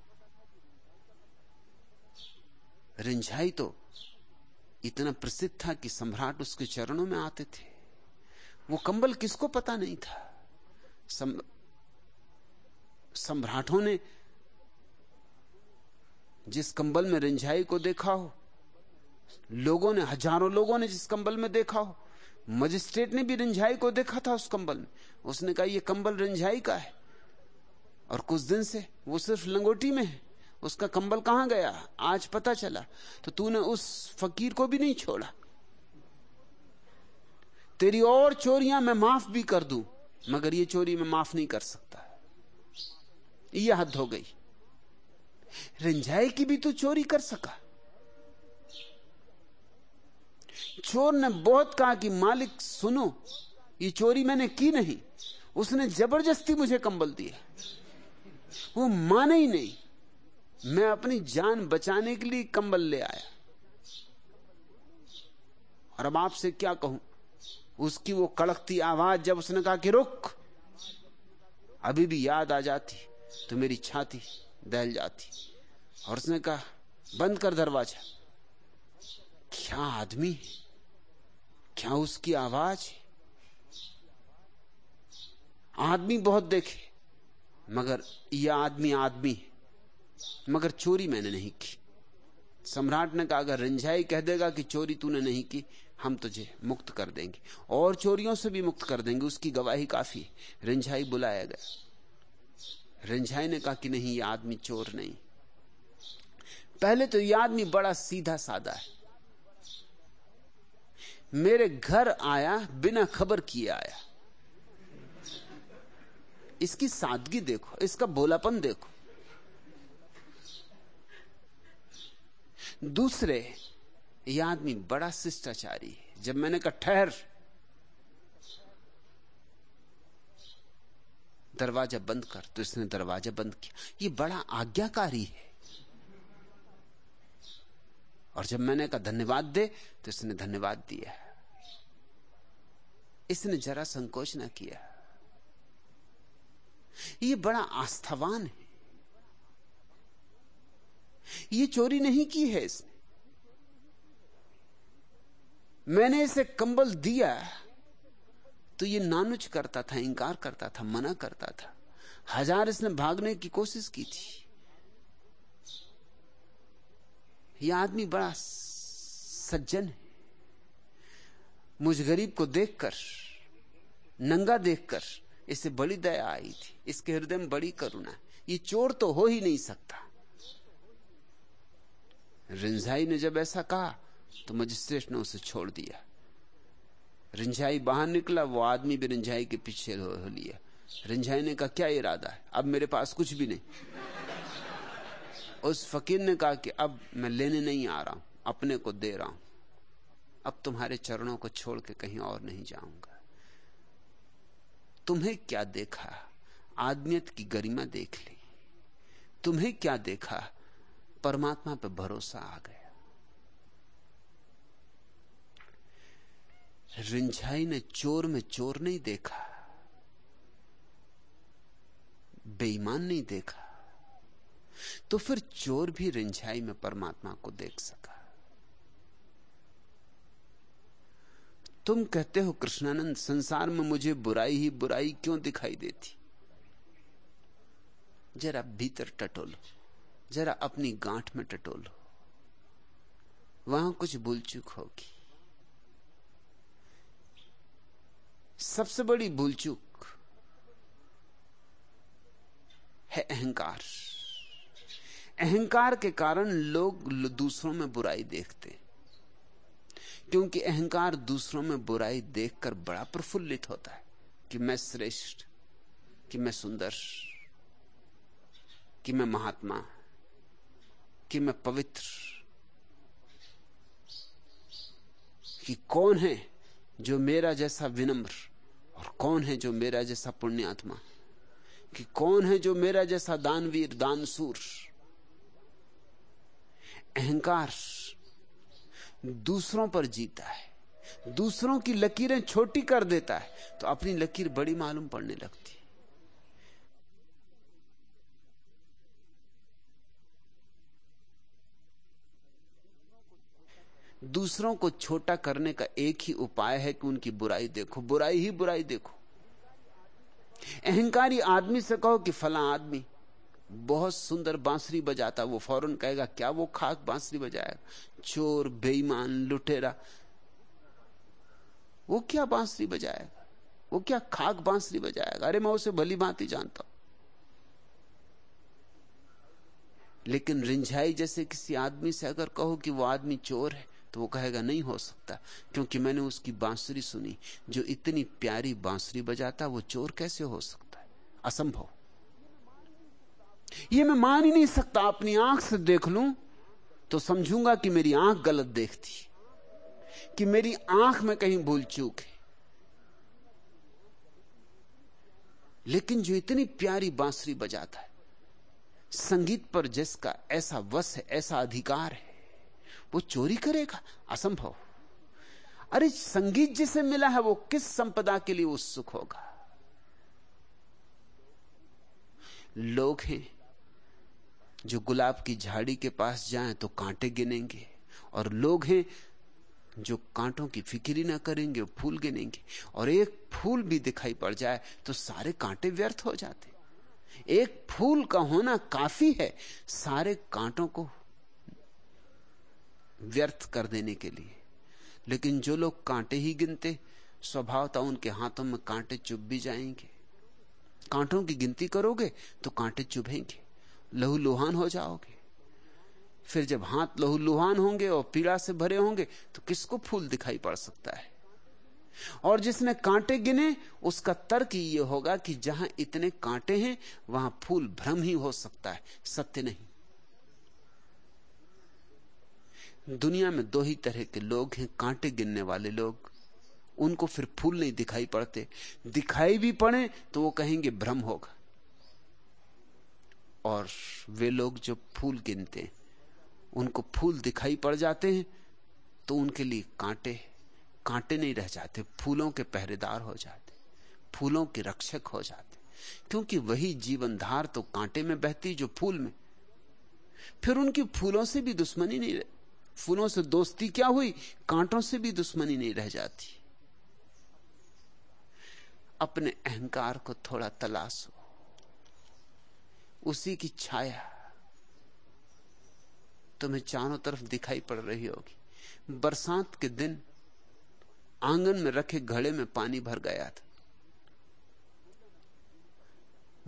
रिंझाई तो इतना प्रसिद्ध था कि सम्राट उसके चरणों में आते थे। वो कंबल किसको पता नहीं था? सम, सम्राटों ने जिस कंबल में रिंझाई को देखा हो लोगों ने हज़ारों लोगों ने जिस कंबल में देखा हो मजिस्ट्रेट ने भी रिंझाई को देखा था उस कंबल में। उसने कहा यह कंबल रिंझाई का है और कुछ दिन से वो सिर्फ़ लंगोटी में है। उसका कंबल कहाँ गया? आज पता चला। तो तूने उस फकीर को भी नहीं छोड़ा। तेरी और चोरियाँ मैं माफ़ भी कर दूँ, मगर ये चोरी मैं माफ़ नहीं कर सकता। यह हद हो गई। रिंझाई की भी तू चोरी कर सका। चोर ने बहुत कहा कि, मालिक, सुनो, ये चोरी मैंने की नहीं। उसने ज़बरदस्ती मुझे कंबल दिया वो माने ही नहीं। मैं अपनी जान बचाने के लिए कंबल ले आया। और अब आपसे क्या कहूँ? उसकी वो कड़कती आवाज़ जब उसने कहा कि रुक, अभी भी याद आ जाती तो मेरी छाती दहल जाती। और उसने कहा, बंद कर दरवाज़ा। क्या आदमी क्या उसकी आवाज़ आदमी बहुत देखे, मगर यह आदमी आदमी मगर चोरी मैंने नहीं की। सम्राट ने कहा, अगर रंझाई कह देगा कि चोरी तूने नहीं की, हम तुझे मुक्त कर देंगे। और चोरियों से भी मुक्त कर देंगे, उसकी गवाही काफ़ी रंझाई बुलाया गया। रंझाई ने कहा कि नहीं यह आदमी चोर नहीं। पहले तो यह आदमी बड़ा सीधा सादा है। मेरे घर आया, बिना खबर किए आया। इसकी सादगी देखो, इसका बोलापन देखो। दूसरे यह आदमी बड़ा शिष्टाचारी है। जब मैंने कहा, ठहर। दरवाज़ा बंद कर। तो इसने दरवाज़ा बंद किया। ये बड़ा आज्ञाकारी है। और जब मैंने कहा, धन्यवाद दे तो इसने धन्यवाद दिया। इसने जरा संकोच ना किया। ये बड़ा आस्थावान है। ये चोरी नहीं की है इसने। मैंने इसे कंबल दिया तो ये नानुच करता था, इंकार करता था, मना करता था। हज़ार इसने भागने की कोशिश की थी। यह आदमी बड़ा सज्जन है। मुझ गरीब को देखकर, नंगा देखकर, इसे बड़ी दया आई थी। इसके हृदय में बड़ी करुणा ये चोर तो हो ही नहीं सकता। रिंझाई ने जब ऐसा कहा तो मजिस्ट्रेट ने उसे छोड़ दिया। रिंझाई बाहर निकला वो आदमी भी रिंझाई के पीछे हो, लिया। रिंझाई ने कहा क्या इरादा है? अब मेरे पास कुछ भी नहीं। उस फकीर ने कहा कि अब मैं लेने नहीं आ रहा हूँ अपने को दे रहा हूँ। अब तुम्हारे चरणों को छोड़ के कहीं और नहीं जाऊँगा। तुम्हें क्या देखा? आदमियत की गरिमा देख ली। तुम्हें क्या देखा? परमात्मा पर भरोसा आ गया। रिंझाई ने चोर में चोर नहीं देखा। बेईमान नहीं देखा। तो फिर चोर भी रिंझाई में परमात्मा को देख सका। तुम कहते हो, कृष्णानंद, संसार में मुझे बुराई ही बुराई क्यों दिखाई देती? जरा भीतर टटोलो। जरा अपनी गांठ में टटोलो। वहाँ कुछ भूल चूक होगी। सबसे बड़ी भूल चूक है अहंकार। अहंकार के कारण लोग दूसरों में बुराई देखते क्योंकि अहंकार दूसरों में बुराई देखकर बड़ा प्रफुल्लित होता है कि मैं श्रेष्ठ, कि मैं सुंदर, कि मैं महात्मा। कि मैं पवित्र। कि कौन है जो मेरा जैसा विनम्र और कौन है जो मेरा जैसा पुण्य पुण्यात्मा? कि कौन है जो मेरा जैसा दानवीर, दानसूर? अहंकार दूसरों पर जीता है। दूसरों की लकीरें छोटी कर देता है। तो अपनी लकीर बड़ी मालूम पड़ने लगती दूसरों को छोटा करने का एक ही उपाय है कि उनकी बुराई देखो। बुराई ही बुराई देखो। अहंकारी आदमी से कहो कि फला आदमी, बहुत सुंदर बांसुरी बजाता, वो फ़ौरन कहेगा, क्या वो खाक बांसुरी बजाएगा? चोर, बेईमान, लुटेरा, वो क्या बांसुरी बजाएगा? वो क्या खाक बांसुरी बजाएगा? अरे मैं उसे भली भांति जानता हूँ। लेकिन रिंझाई जैसे किसी आदमी से अगर कहो कि वो आदमी चोर है तो वो कहेगा, नहीं हो सकता, क्योंकि मैंने उसकी बांसुरी सुनी। जो इतनी प्यारी बांसुरी बजाता, वो चोर कैसे हो सकता है? असंभव। ये मैं मान ही नहीं सकता, अपनी आँख से देख लूँ तो समझूँगा कि मेरी आँख गलत देखती, कि मेरी आँख में कहीं भूल चूक है। लेकिन जो इतनी प्यारी बांसुरी बजाता है, संगीत पर जिसका ऐसा वश है, ऐसा अधिकार है वो चोरी करेगा? असंभव। अरे, संगीत जिसे मिला है, वो किस संपदा के लिए उत्सुक होगा? लोग हैं जो गुलाब की झाड़ी के पास जाएँ तो कांटे गिनेंगे, और लोग हैं जो कांटों की फिक्री ना करेंगे फूल गिनेंगे, और एक फूल भी दिखाई पड़ जाए तो सारे कांटे व्यर्थ हो जाते। एक फूल का होना काफ़ी है, सारे कांटों को व्यर्थ कर देने के लिए। लेकिन जो लोग कांटे ही गिनते, स्वभावता उनके हाथों में कांटे चुभ भी जाएँगे। कांटों की गिनती करोगे तो कांटे चुभेंगे। लहू लुहान हो जाओगे। फिर जब हाथ लहू लुहान होंगे और पीड़ा से भरे होंगे तो किसको फूल दिखाई पड़ सकता है? और जिसने कांटे गिने, उसका तर्क ये होगा कि जहाँ इतने कांटे हैं, वहाँ फूल भ्रम ही हो सकता है। सत्य नहीं। दुनिया में दो ही तरह के लोग हैं, कांटे गिनने वाले लोग। उनको फिर फूल नहीं दिखाई पड़ते। दिखाई भी पड़े तो वो कहेंगे भ्रम होगा। और वे लोग जो फूल गिनते हैं, उनको फूल दिखाई पड़ जाते हैं तो उनके लिए कांटे कांटे नहीं रह जाते, फूलों के पहरेदार हो जाते, फूलों के रक्षक हो जाते। क्योंकि वही जीवनधार तो कांटे में बहती जो फूल में। फिर उनकी फूलों से भी दुश्मनी नहीं फूलों से दोस्ती क्या हुई? कांटों से भी दुश्मनी नहीं रह जाती। अपने अहंकार को थोड़ा तलाशो उसी की छाया तुम्हें चारों तरफ़ दिखाई पड़ रही होगी। बरसात के दिन आँगन में रखे घड़े में पानी भर गया था।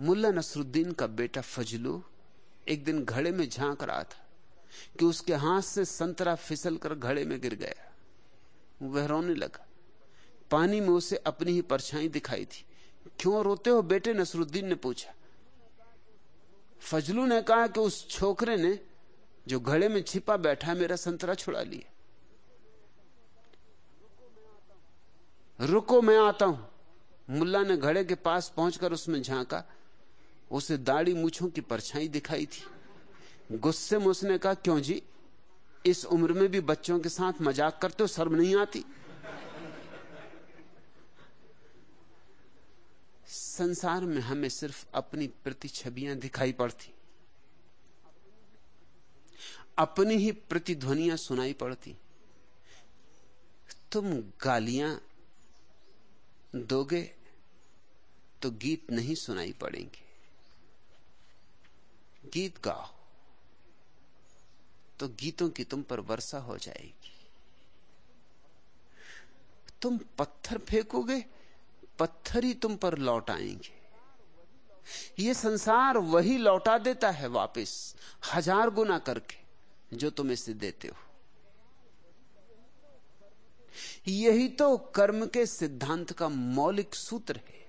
मुल्ला नसरुद्दीन का बेटा फजलू एक दिन घड़े में झाँक रहा था। कि उसके हाथ से संतरा फिसल कर घड़े में गिर गया। वह रोने लगा। पानी में उसे अपनी ही परछाई दिखाई थी। क्यों रोते हो बेटे? नसरुद्दीन ने पूछा। फजलू ने कहा कि उस छोकरे ने जो घड़े में छिपा बैठा मेरा संतरा छुड़ा लिया। रुको, मैं आता हूँ। मुल्ला ने घड़े के पास पहुंचकर उसमें झांका। उसे दाढ़ी मूछों की परछाई दिखाई थी। गुस्से में उसने कहा, क्यों जी? इस उम्र में भी बच्चों के साथ मज़ाक करते हो, शर्म नहीं आती? संसार में हमें सिर्फ़ अपनी प्रति छबियाँ दिखाई पड़ती। अपनी ही प्रतिध्वनियाँ सुनाई पड़ती। तुम गालियाँ दोगे तो गीत नहीं सुनाई पड़ेंगे। गीत गाओ। तो गीतों की तुम पर वर्षा हो जाएगी। तुम पत्थर फेंकोगे, पत्थर ही तुम पर लौट आएँगे। ये संसार वही लौटा देता है वापस, हज़ार गुना करके, जो तुम इसे देते हो। यही तो कर्म के सिद्धांत का मौलिक सूत्र है।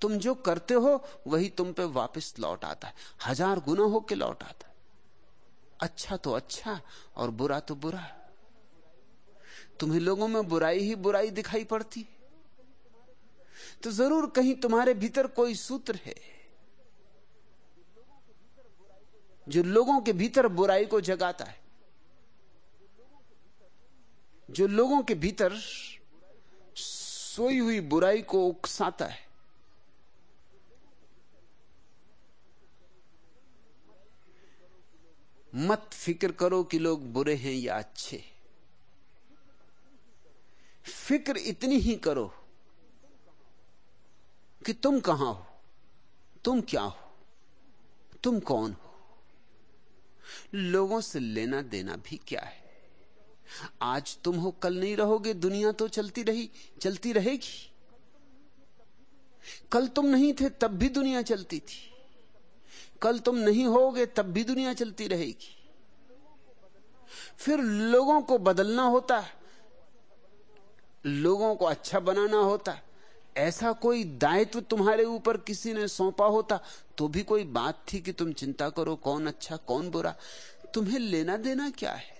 तुम जो करते हो, वही तुम पे वापस लौट आता है, हज़ार गुना होके लौट आता है। अच्छा तो अच्छा और बुरा तो बुरा। तुम्हें लोगों में बुराई ही बुराई दिखाई पड़ती। तो ज़रूर कहीं तुम्हारे भीतर कोई सूत्र है जो लोगों के भीतर बुराई को जगाता है। जो लोगों के भीतर सोई हुई बुराई को उकसाता है। मत फ़िक्र करो कि लोग बुरे हैं या अच्छे। फ़िक्र इतनी ही करो कि तुम कहाँ हो? तुम क्या हो? तुम कौन हो? लोगों से लेना देना भी क्या है? आज तुम हो, कल नहीं रहोगे, दुनिया तो चलती रही, चलती रहेगी। कल तुम नहीं थे, तब भी दुनिया चलती थी। कल तुम नहीं होगे, तब भी दुनिया चलती रहेगी। फिर लोगों को बदलना होता है। लोगों को अच्छा बनाना होता है। ऐसा कोई दायित्व तुम्हारे ऊपर किसी ने सौंपा होता तो भी कोई बात थी कि तुम चिंता करो, कौन अच्छा कौन बुरा। तुम्हें लेना देना क्या है?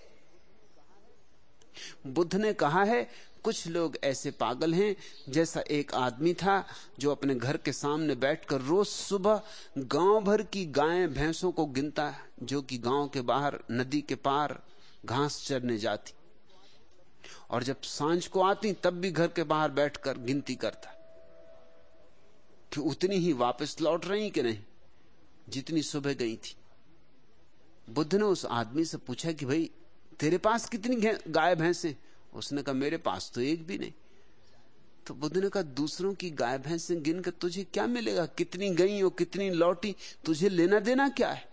बुद्ध ने कहा है कुछ लोग ऐसे पागल हैं जैसा एक आदमी था जो अपने घर के सामने बैठकर रोज सुबह गाँव भर की गायें, भैंसों को गिनता, जो कि गाँव के बाहर, नदी के पार घास चरने जाती। और जब साँझ को आती, तब भी घर के बाहर बैठकर गिनती करता कि उतनी ही वापस लौट रही कि नहीं, जितनी सुबह गई थी। बुद्ध ने उस आदमी से पूछा कि भाई, तेरे पास कितनी गाय, भैंसे? उसने कहा, मेरे पास तो एक भी नहीं। तो बुद्ध ने कहा, दूसरों की गाय, भैंसे गिन कर तुझे क्या मिलेगा? कितनी गई और कितनी लौटी, तुझे लेना देना क्या है?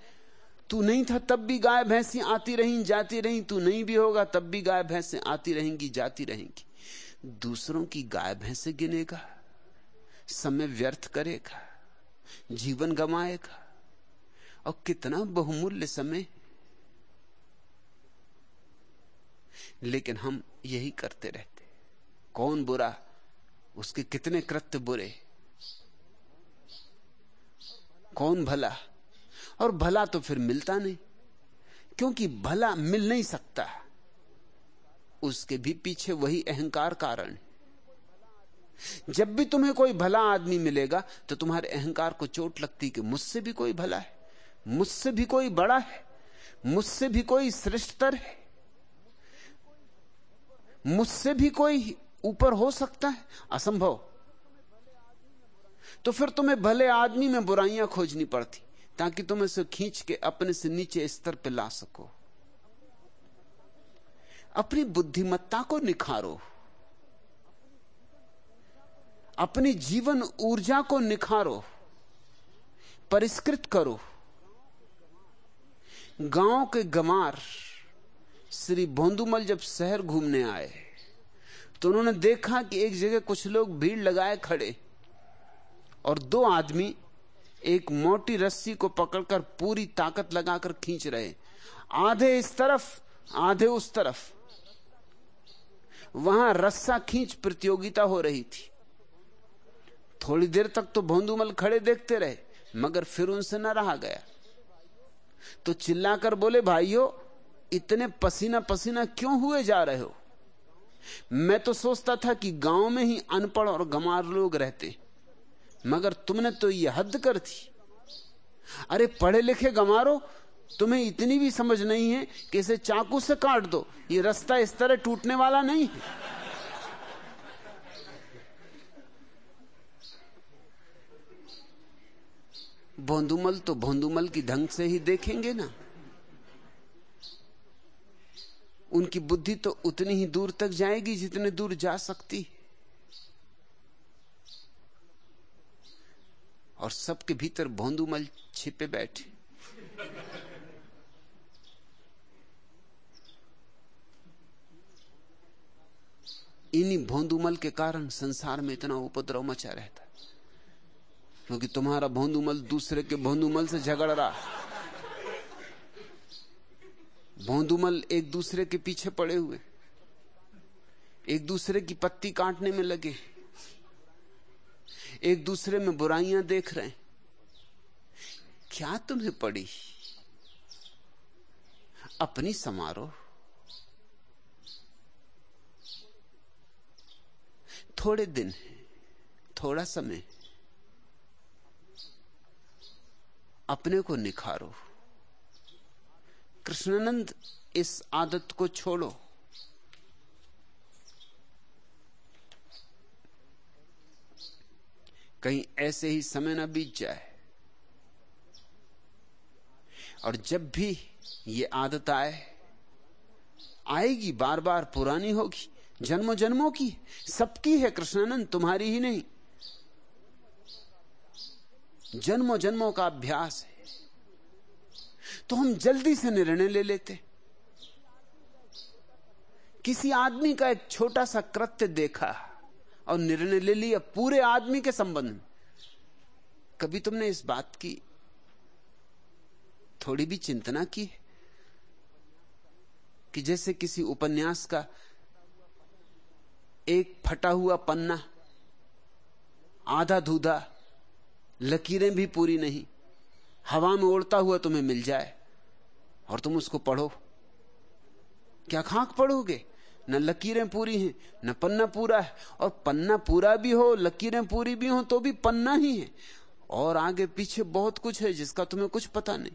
तू नहीं था, तब भी गाय, भैंसी आती रही, जाती रही, तू नहीं भी होगा, तब भी गाय, भैंसे आती रहेंगी, जाती रहेंगी। दूसरों की गाय, भैंसे गिनेगा, समय व्यर्थ करेगा, जीवन गमाएगा और कितना बहुमूल्य समय। लेकिन हम यही करते रहते। कौन बुरा? उसके कितने कृत्य बुरे? कौन भला? और भला तो फिर मिलता नहीं, क्योंकि भला मिल नहीं सकता। उसके भी पीछे वही अहंकार कारण जब भी तुम्हें कोई भला आदमी मिलेगा तो तुम्हारे अहंकार को चोट लगती कि मुझसे भी कोई भला है, मुझसे भी कोई बड़ा है, मुझसे भी कोई श्रेष्ठतर है। मुझसे भी कोई ऊपर हो सकता है? असंभव। तो फिर तुम्हें भले आदमी में बुराइयाँ खोजनी पड़ती, ताकि तुम इसे खींच के अपने से नीचे स्तर पर ला सको। अपनी बुद्धिमत्ता को निखारो। अपनी जीवन ऊर्जा को निखारो। परिष्कृत करो। गाँव के गमार श्री भोंदुमल जब शहर घूमने आए तो उन्होंने देखा कि एक जगह कुछ लोग भीड़ लगाए खड़े और दो आदमी एक मोटी रस्सी को पकड़कर पूरी ताकत लगाकर खींच रहे। आधे इस तरफ़, आधे उस तरफ़। वहाँ रस्सा खींच प्रतियोगिता हो रही थी। थोड़ी देर तक तो भोंदूमल खड़े देखते रहे, मगर फिर उनसे न रहा गया। तो चिल्लाकर बोले, भाइयों इतने पसीना पसीना क्यों हुए जा रहे हो? मैं तो सोचता था कि गाँव में ही अनपढ़ और गमार लोग रहते। मगर तुमने तो यह हद कर थी अरे पढ़े लिखे गमारो तुम्हें इतनी भी समझ नहीं है कि इसे चाकू से काट दो। ये रास्ता इस तरह टूटने वाला नहीं है। भोंदुमल तो भोंदुमल की ढंग से ही देखेंगे ना। उनकी बुद्धि तो उतनी ही दूर तक जाएगी जितने दूर जा सकती। और सबके भीतर भोंदूमल छिपे बैठे। इन्हीं भोंदूमल के कारण संसार में इतना उपद्रव मचा रहता। क्योंकि तुम्हारा भोंदूमल दूसरे के भोंदूमल से झगड़ रहा। भोंदूमल एक दूसरे के पीछे पड़े हुए। एक दूसरे की पत्ती काटने में लगे। एक दूसरे में बुराइयाँ देख रहे हैं। क्या तुम्हें पड़ी? अपनी समारोह। थोड़े दिन थोड़ा समय अपने को निखारो। कृष्णानंद इस आदत को छोड़ो। कहीं ऐसे ही समय ना बीत जाए। और जब भी ये आदत आए, आएगी बार बार पुरानी होगी जन्मों जन्मों की। सबकी है कृष्णानंद, तुम्हारी ही नहीं। जन्मों जन्मों का अभ्यास है। तो हम जल्दी से निर्णय ले लेते। किसी आदमी का एक छोटा सा कृत्य देखा और निर्णय ले लिया पूरे आदमी के संबंध में। कभी तुमने इस बात की? थोड़ी भी चिंतना की? कि जैसे किसी उपन्यास का एक फटा हुआ पन्ना, आधा धूधा, लकीरें भी पूरी नहीं हवा में उड़ता हुआ तुम्हें मिल जाए और तुम उसको पढ़ो। क्या खाक पढ़ोगे? न लकीरें पूरी हैं, न पन्ना पूरा है। और पन्ना पूरा भी हो, लकीरें पूरी भी हो तो भी पन्ना ही है। और आगे पीछे बहुत कुछ है जिसका तुम्हें कुछ पता नहीं।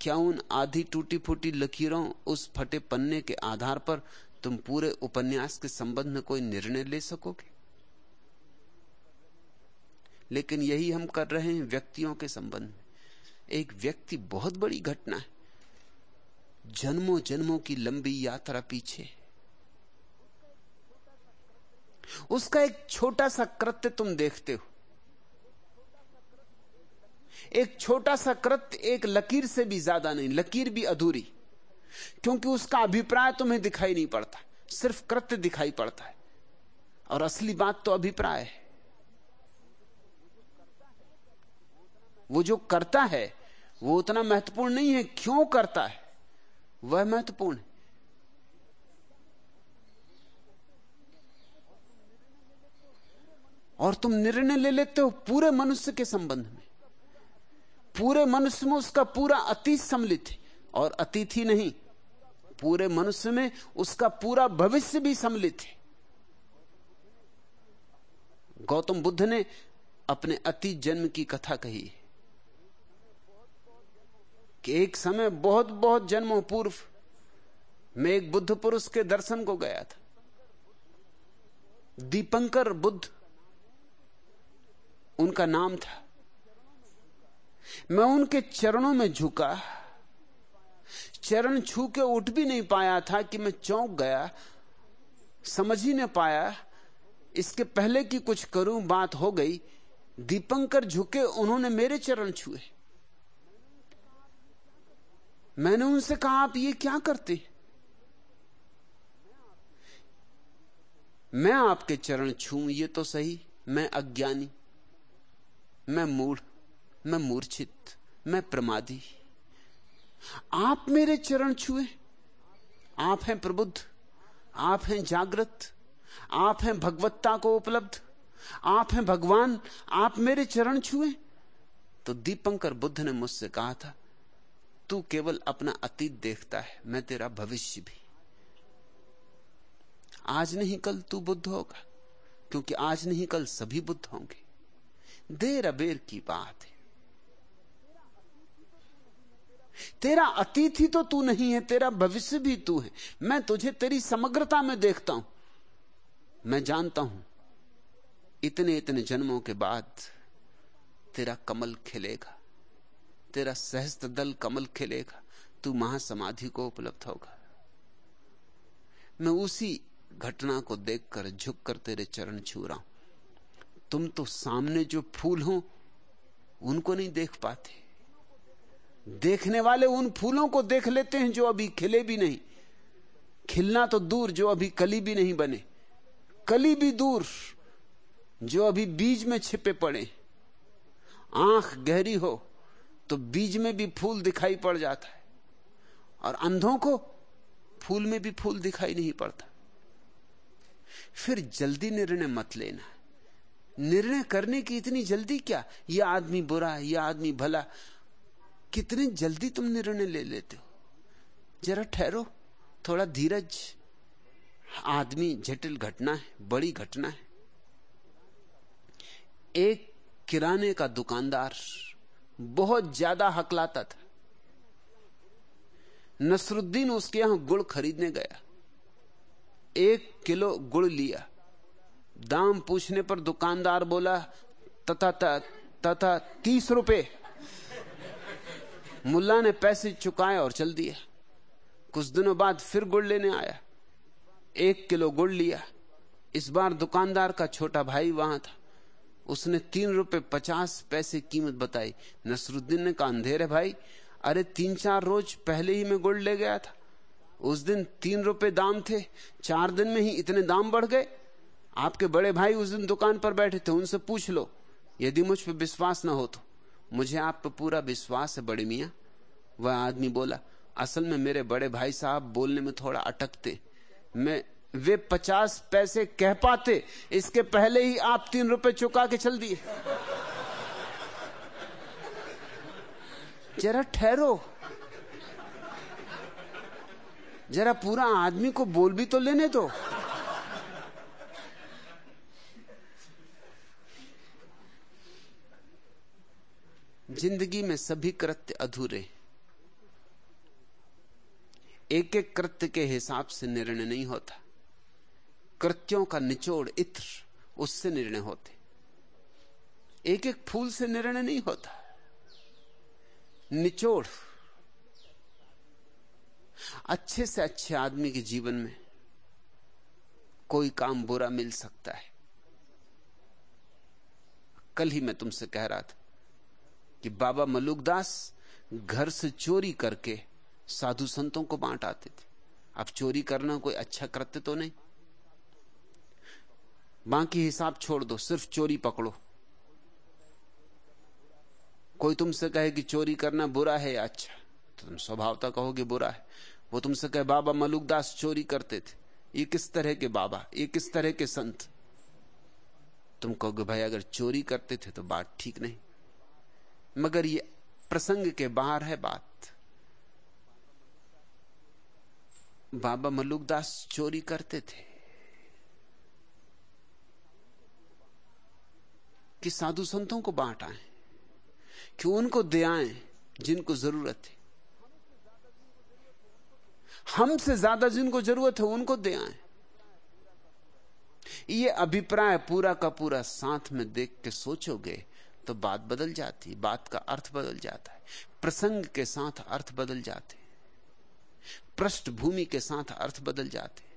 क्या उन आधी टूटी फूटी लकीरों उस फटे पन्ने के आधार पर तुम पूरे उपन्यास के संबंध में कोई निर्णय ले सकोगे? लेकिन यही हम कर रहे हैं व्यक्तियों के संबंध में। एक व्यक्ति बहुत बड़ी घटना है। जन्मों जन्मों की लंबी यात्रा पीछे। उसका एक छोटा सा कृत्य तुम देखते हो। एक छोटा सा कृत्य एक लकीर से भी ज़्यादा नहीं, लकीर भी अधूरी। क्योंकि उसका अभिप्राय तुम्हें दिखाई नहीं पड़ता, सिर्फ़ कृत्य दिखाई पड़ता है। और असली बात तो अभिप्राय है। वो जो करता है वो उतना महत्वपूर्ण नहीं है, क्यों करता है? वह महत्वपूर्ण है। और तुम निर्णय ले लेते हो पूरे मनुष्य के संबंध में। पूरे मनुष्य में उसका पूरा अतीत सम्मिलित है, और अतीत ही नहीं, पूरे मनुष्य में उसका पूरा भविष्य भी सम्मिलित है। गौतम बुद्ध ने अपने अतीत जन्म की कथा कही है। कि एक समय बहुत बहुत जन्मों पूर्व मैं एक बुद्ध पुरुष के दर्शन को गया था। दीपंकर बुद्ध, उनका नाम था। मैं उनके चरणों में झुका। चरण छू के उठ भी नहीं पाया था कि मैं चौंक गया। समझ ही नहीं पाया, इसके पहले कि कुछ करूँ, बात हो गई। दीपंकर झुके, उन्होंने मेरे चरण छुए। मैंने उनसे कहा, आप ये क्या करते? मैं आपके चरण छू ये तो सही। मैं अज्ञानी। मैं मूढ़। मैं मूर्छित। मैं प्रमादी। आप मेरे चरण छुए। आप हैं प्रबुद्ध। आप हैं जागृत। आप हैं भगवत्ता को उपलब्ध। आप हैं भगवान। आप मेरे चरण छुए। तो दीपंकर बुद्ध ने मुझसे कहा था तू केवल अपना अतीत देखता है, मैं तेरा भविष्य भी। आज नहीं कल तू बुद्ध होगा, क्योंकि आज नहीं कल सभी बुद्ध होंगे। देर अबेर की बात है। तेरा अतीत ही तो तू नहीं है, तेरा भविष्य भी तू है। मैं तुझे तेरी समग्रता में देखता हूँ। मैं जानता हूँ इतने इतने जन्मों के बाद तेरा कमल खिलेगा। तेरा सहस्त्र दल कमल खिलेगा, तू महासमाधि को उपलब्ध होगा। मैं उसी घटना को देखकर झुककर तेरे चरण छू रहा हूँ। तुम तो सामने जो फूल हो, उनको नहीं देख पाते। देखने वाले उन फूलों को देख लेते हैं जो अभी खिले भी नहीं। खिलना तो दूर, जो अभी कली भी नहीं बने। कली भी दूर, जो अभी बीज में छिपे पड़े। आँख गहरी हो तो बीज में भी फूल दिखाई पड़ जाता है और अंधों को फूल में भी फूल दिखाई नहीं पड़ता। फिर जल्दी निर्णय मत लेना। निर्णय करने की इतनी जल्दी क्या? यह आदमी बुरा है यह आदमी भला। कितने जल्दी तुम निर्णय ले लेते हो? जरा ठहरो, थोड़ा धीरज। आदमी जटिल घटना है, बड़ी घटना है। एक किराने का दुकानदार बहुत ज़्यादा हकलाता था। नसरुद्दीन उसके यहाँ गुड़ खरीदने गया। एक किलो गुड़ लिया। दाम पूछने पर दुकानदार बोला, तथा तथा तीस रुपए। मुल्ला ने पैसे चुकाए और चल दिया कुछ दिनों बाद फिर गुड़ लेने आया। एक किलो गुड़ लिया। इस बार दुकानदार का छोटा भाई वहाँ था। उसने तीन रुपए पचास पैसे कीमत बताई। नसरुद्दीन ने कहा, अंधेरे भाई। अरे, तीन चार रोज पहले ही मैं गुड़ ले गया था। उस दिन तीन रुपए दाम थे। चार दिन में ही इतने दाम बढ़ गए। आपके बड़े भाई उस दिन दुकान पर बैठे थे। उनसे पूछ लो। यदि मुझ पर विश्वास ना हो तो। मुझे आप पर पूरा विश्वास है, बड़े मियाँ। वह आदमी बोला, असल में मेरे बड़े भाई साहब बोलने में थोड़ा अटकते। मैं वे पचास पैसे कह पाते, इसके पहले ही आप तीन रुपए चुका के चल दिए। जरा ठहरो। जरा पूरा आदमी को बोल भी तो लेने दो। ज़िंदगी में सभी कृत्य अधूरे। एक एक कृत्य के हिसाब से निर्णय नहीं होता। कृत्यों का निचोड़ इत्र उससे निर्णय होते। एक एक फूल से निर्णय नहीं होता। निचोड़। अच्छे से अच्छे आदमी के जीवन में कोई काम बुरा मिल सकता है। कल ही मैं तुमसे कह रहा था कि बाबा मलुकदास घर से चोरी करके साधु संतों को बांट आते थे। अब चोरी करना कोई अच्छा कृत्य तो नहीं। बाकी हिसाब छोड़ दो, सिर्फ़ चोरी पकड़ो। कोई तुमसे कहे कि चोरी करना बुरा है या अच्छा। तो तुम स्वभावता कहोगे बुरा है। वो तुमसे कहे, बाबा मलुकदास चोरी करते थे। ये किस तरह के बाबा? ये किस तरह के संत? तुम कहोगे, भाई, अगर चोरी करते थे तो बात ठीक नहीं। मगर ये प्रसंग के बाहर है बात। बाबा मलुकदास चोरी करते थे। कि साधु संतों को बांट आए, कि उनको दे आए जिनको ज़रूरत है। हमसे ज़्यादा जिनको ज़रूरत है, उनको दे आए। ये अभिप्राय पूरा का पूरा साथ में देख के सोचोगे तो बात बदल जाती बात का अर्थ बदल जाता है। प्रसंग के साथ अर्थ बदल जाते पृष्ठभूमि के साथ अर्थ बदल जाते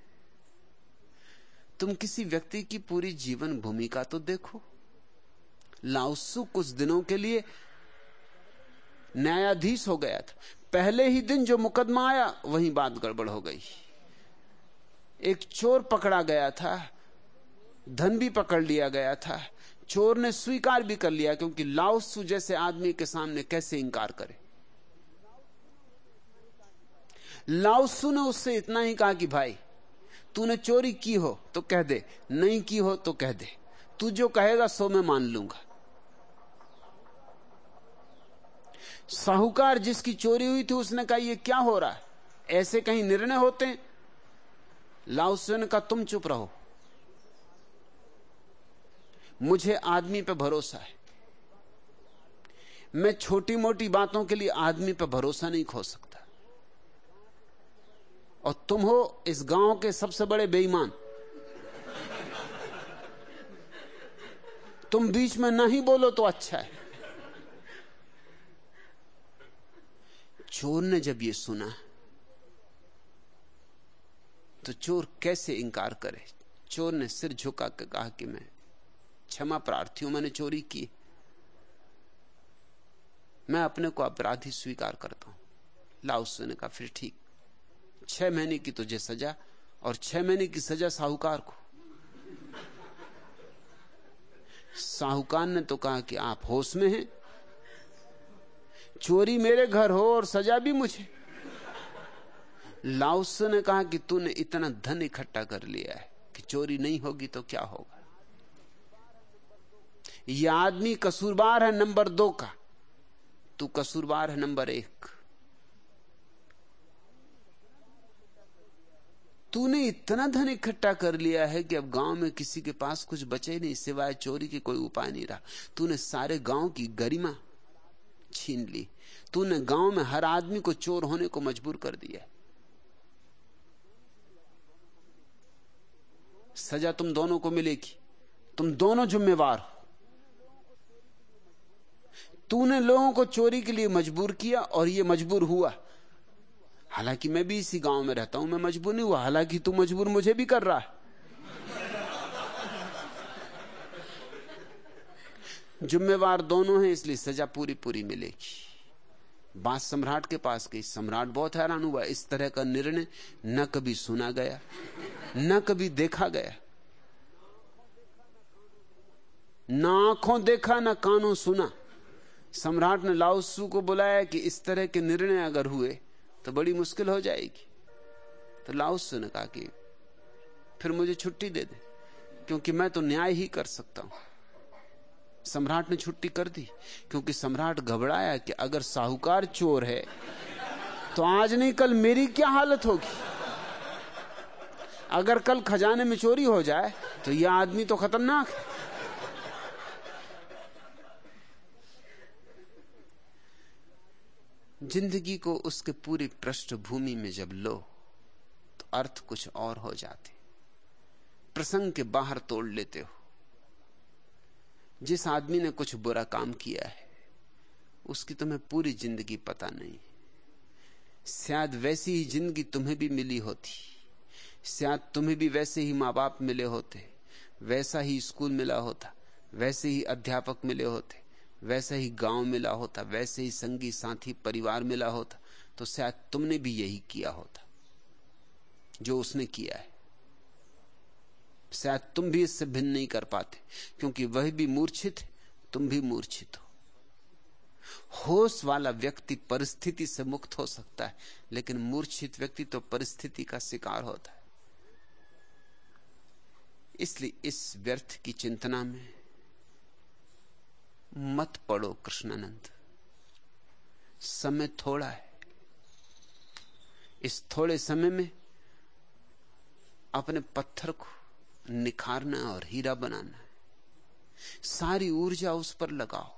तुम किसी व्यक्ति की पूरी जीवन भूमिका तो देखो। लाउसु कुछ दिनों के लिए न्यायाधीश हो गया था। पहले ही दिन जो मुकदमा आया, वहीं बात गड़बड़ हो गई। एक चोर पकड़ा गया था, धन भी पकड़ लिया गया था। चोर ने स्वीकार भी कर लिया, क्योंकि लाउसु जैसे आदमी के सामने कैसे इंकार करे? लाउसु ने उससे इतना ही कहा कि, भाई, तूने चोरी की हो तो कह दे, नहीं की हो तो कह दे। तू जो कहेगा सो मैं मान लूँगा। साहूकार जिसकी चोरी हुई थी, उसने कहा यह क्या हो रहा है? ऐसे कहीं निर्णय होते हैं? लाउसे ने कहा तुम चुप रहो। मुझे आदमी पे भरोसा है। मैं छोटी मोटी बातों के लिए आदमी पे भरोसा नहीं खो सकता। और तुम हो इस गाँव के सबसे बड़े बेईमान। तुम बीच में नहीं बोलो तो अच्छा है। चोर ने जब ये सुना तो चोर कैसे इंकार करे? चोर ने सिर झुका के कहा कि मैं क्षमा प्रार्थियों मैंने चोरी की। मैं अपने को अपराधी स्वीकार करता हूँ। लाउस ने कहा, फिर ठीक। छह महीने की तुझे सजा और छह महीने की सजा साहूकार को। साहूकार ने तो कहा कि आप होश में हैं चोरी मेरे घर हो और सजा भी मुझे। लाउस ने कहा कि तूने इतना धन इकट्ठा कर लिया है कि चोरी नहीं होगी तो क्या होगा? यह आदमी कसूरबार है नंबर दो का। तू कसूरबार है नंबर एक। तूने इतना धन इकट्ठा कर लिया है कि अब गाँव में किसी के पास कुछ बचे नहीं, सिवाय चोरी के कोई उपाय नहीं रहा। तूने सारे गाँव की गरिमा छीन ली। तूने गाँव में हर आदमी को चोर होने को मजबूर कर दिया सजा तुम दोनों को मिलेगी। तुम दोनों जिम्मेवार हो। तूने लोगों को चोरी के लिए मजबूर किया और ये मजबूर हुआ। हालाँकि मैं भी इसी गाँव में रहता हूँ, मैं मजबूर नहीं हुआ। हालाँकि तू मजबूर मुझे भी कर रहा है। जिम्मेवार दोनों हैं, इसलिए सजा पूरी पूरी मिलेगी। बात सम्राट के पास गई। सम्राट बहुत हैरान हुआ। इस तरह का निर्णय न कभी सुना गया, न कभी देखा गया। न आँखों देखा, न कानों सुना। सम्राट ने लाउसू को बुलाया कि इस तरह के निर्णय अगर हुए तो बड़ी मुश्किल हो जाएगी। तो लाउसू ने कहा कि, फिर मुझे छुट्टी दे दे, क्योंकि मैं तो न्याय ही कर सकता हूँ। सम्राट ने छुट्टी कर दी, क्योंकि सम्राट घबराया कि अगर साहूकार चोर है तो आज नहीं, कल मेरी क्या हालत होगी? अगर कल खजाने में चोरी हो जाए तो यह आदमी तो खतरनाक है। ज़िंदगी को उसके पूरी पृष्ठभूमि में जब लो तो अर्थ कुछ और हो जाते। प्रसंग के बाहर तोड़ लेते हो। जिस आदमी ने कुछ बुरा काम किया है, उसकी तुम्हें पूरी ज़िंदगी पता नहीं। शायद वैसी ही ज़िंदगी तुम्हें भी मिली होती। शायद तुम्हें भी वैसे ही माँ बाप मिले होते, वैसा ही स्कूल मिला होता, वैसे ही अध्यापक मिले होते, वैसा ही गाँव मिला होता, वैसे ही संगी साथी परिवार मिला होता तो शायद तुमने भी यही किया होता, जो उसने किया है। शायद तुम भी इससे भिन्न नहीं कर पाते, क्योंकि वह भी मूर्छित तुम भी मूर्छित हो। होश वाला व्यक्ति परिस्थिति से मुक्त हो सकता है, लेकिन मूर्छित व्यक्ति तो परिस्थिति का शिकार होता है। इसलिए इस व्यर्थ की चिंतना में मत पड़ो कृष्णानंद। समय थोड़ा है। इस थोड़े समय में अपने पत्थर को निखारना और हीरा बनाना सारी ऊर्जा उस पर लगाओ।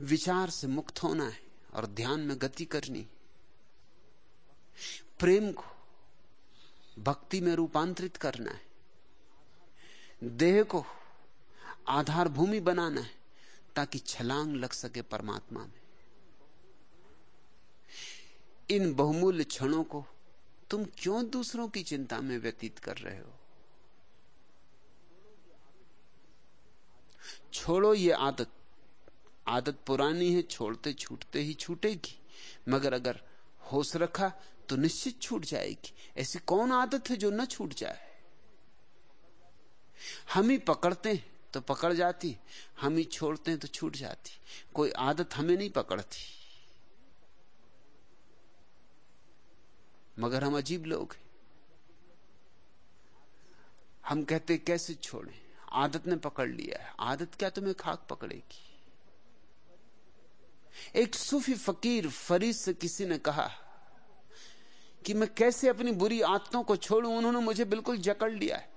विचार से मुक्त होना है और ध्यान में गति करनी प्रेम को भक्ति में रूपांतरित करना है। देह को आधार भूमि बनाना है ताकि छलांग लग सके परमात्मा में। इन बहुमूल्य क्षणों को तुम क्यों दूसरों की चिंता में व्यतीत कर रहे हो? छोड़ो ये आदत। आदत पुरानी है, छोड़ते छूटते ही छूटेगी। मगर अगर होश रखा तो निश्चित छूट जाएगी। ऐसी कौन आदत है जो न छूट जाए? हम ही पकड़ते हैं तो पकड़ जाती, हम ही छोड़ते हैं तो छूट जाती। कोई आदत हमें नहीं पकड़ती। मगर हम अजीब लोग हैं। हम कहते कैसे छोड़ें? आदत ने पकड़ लिया है। आदत क्या तुम्हें खाक पकड़ेगी? एक सूफी फकीर फरीद से किसी ने कहा कि मैं कैसे अपनी बुरी आदतों को छोड़ू? उन्होंने मुझे बिल्कुल जकड़ लिया है।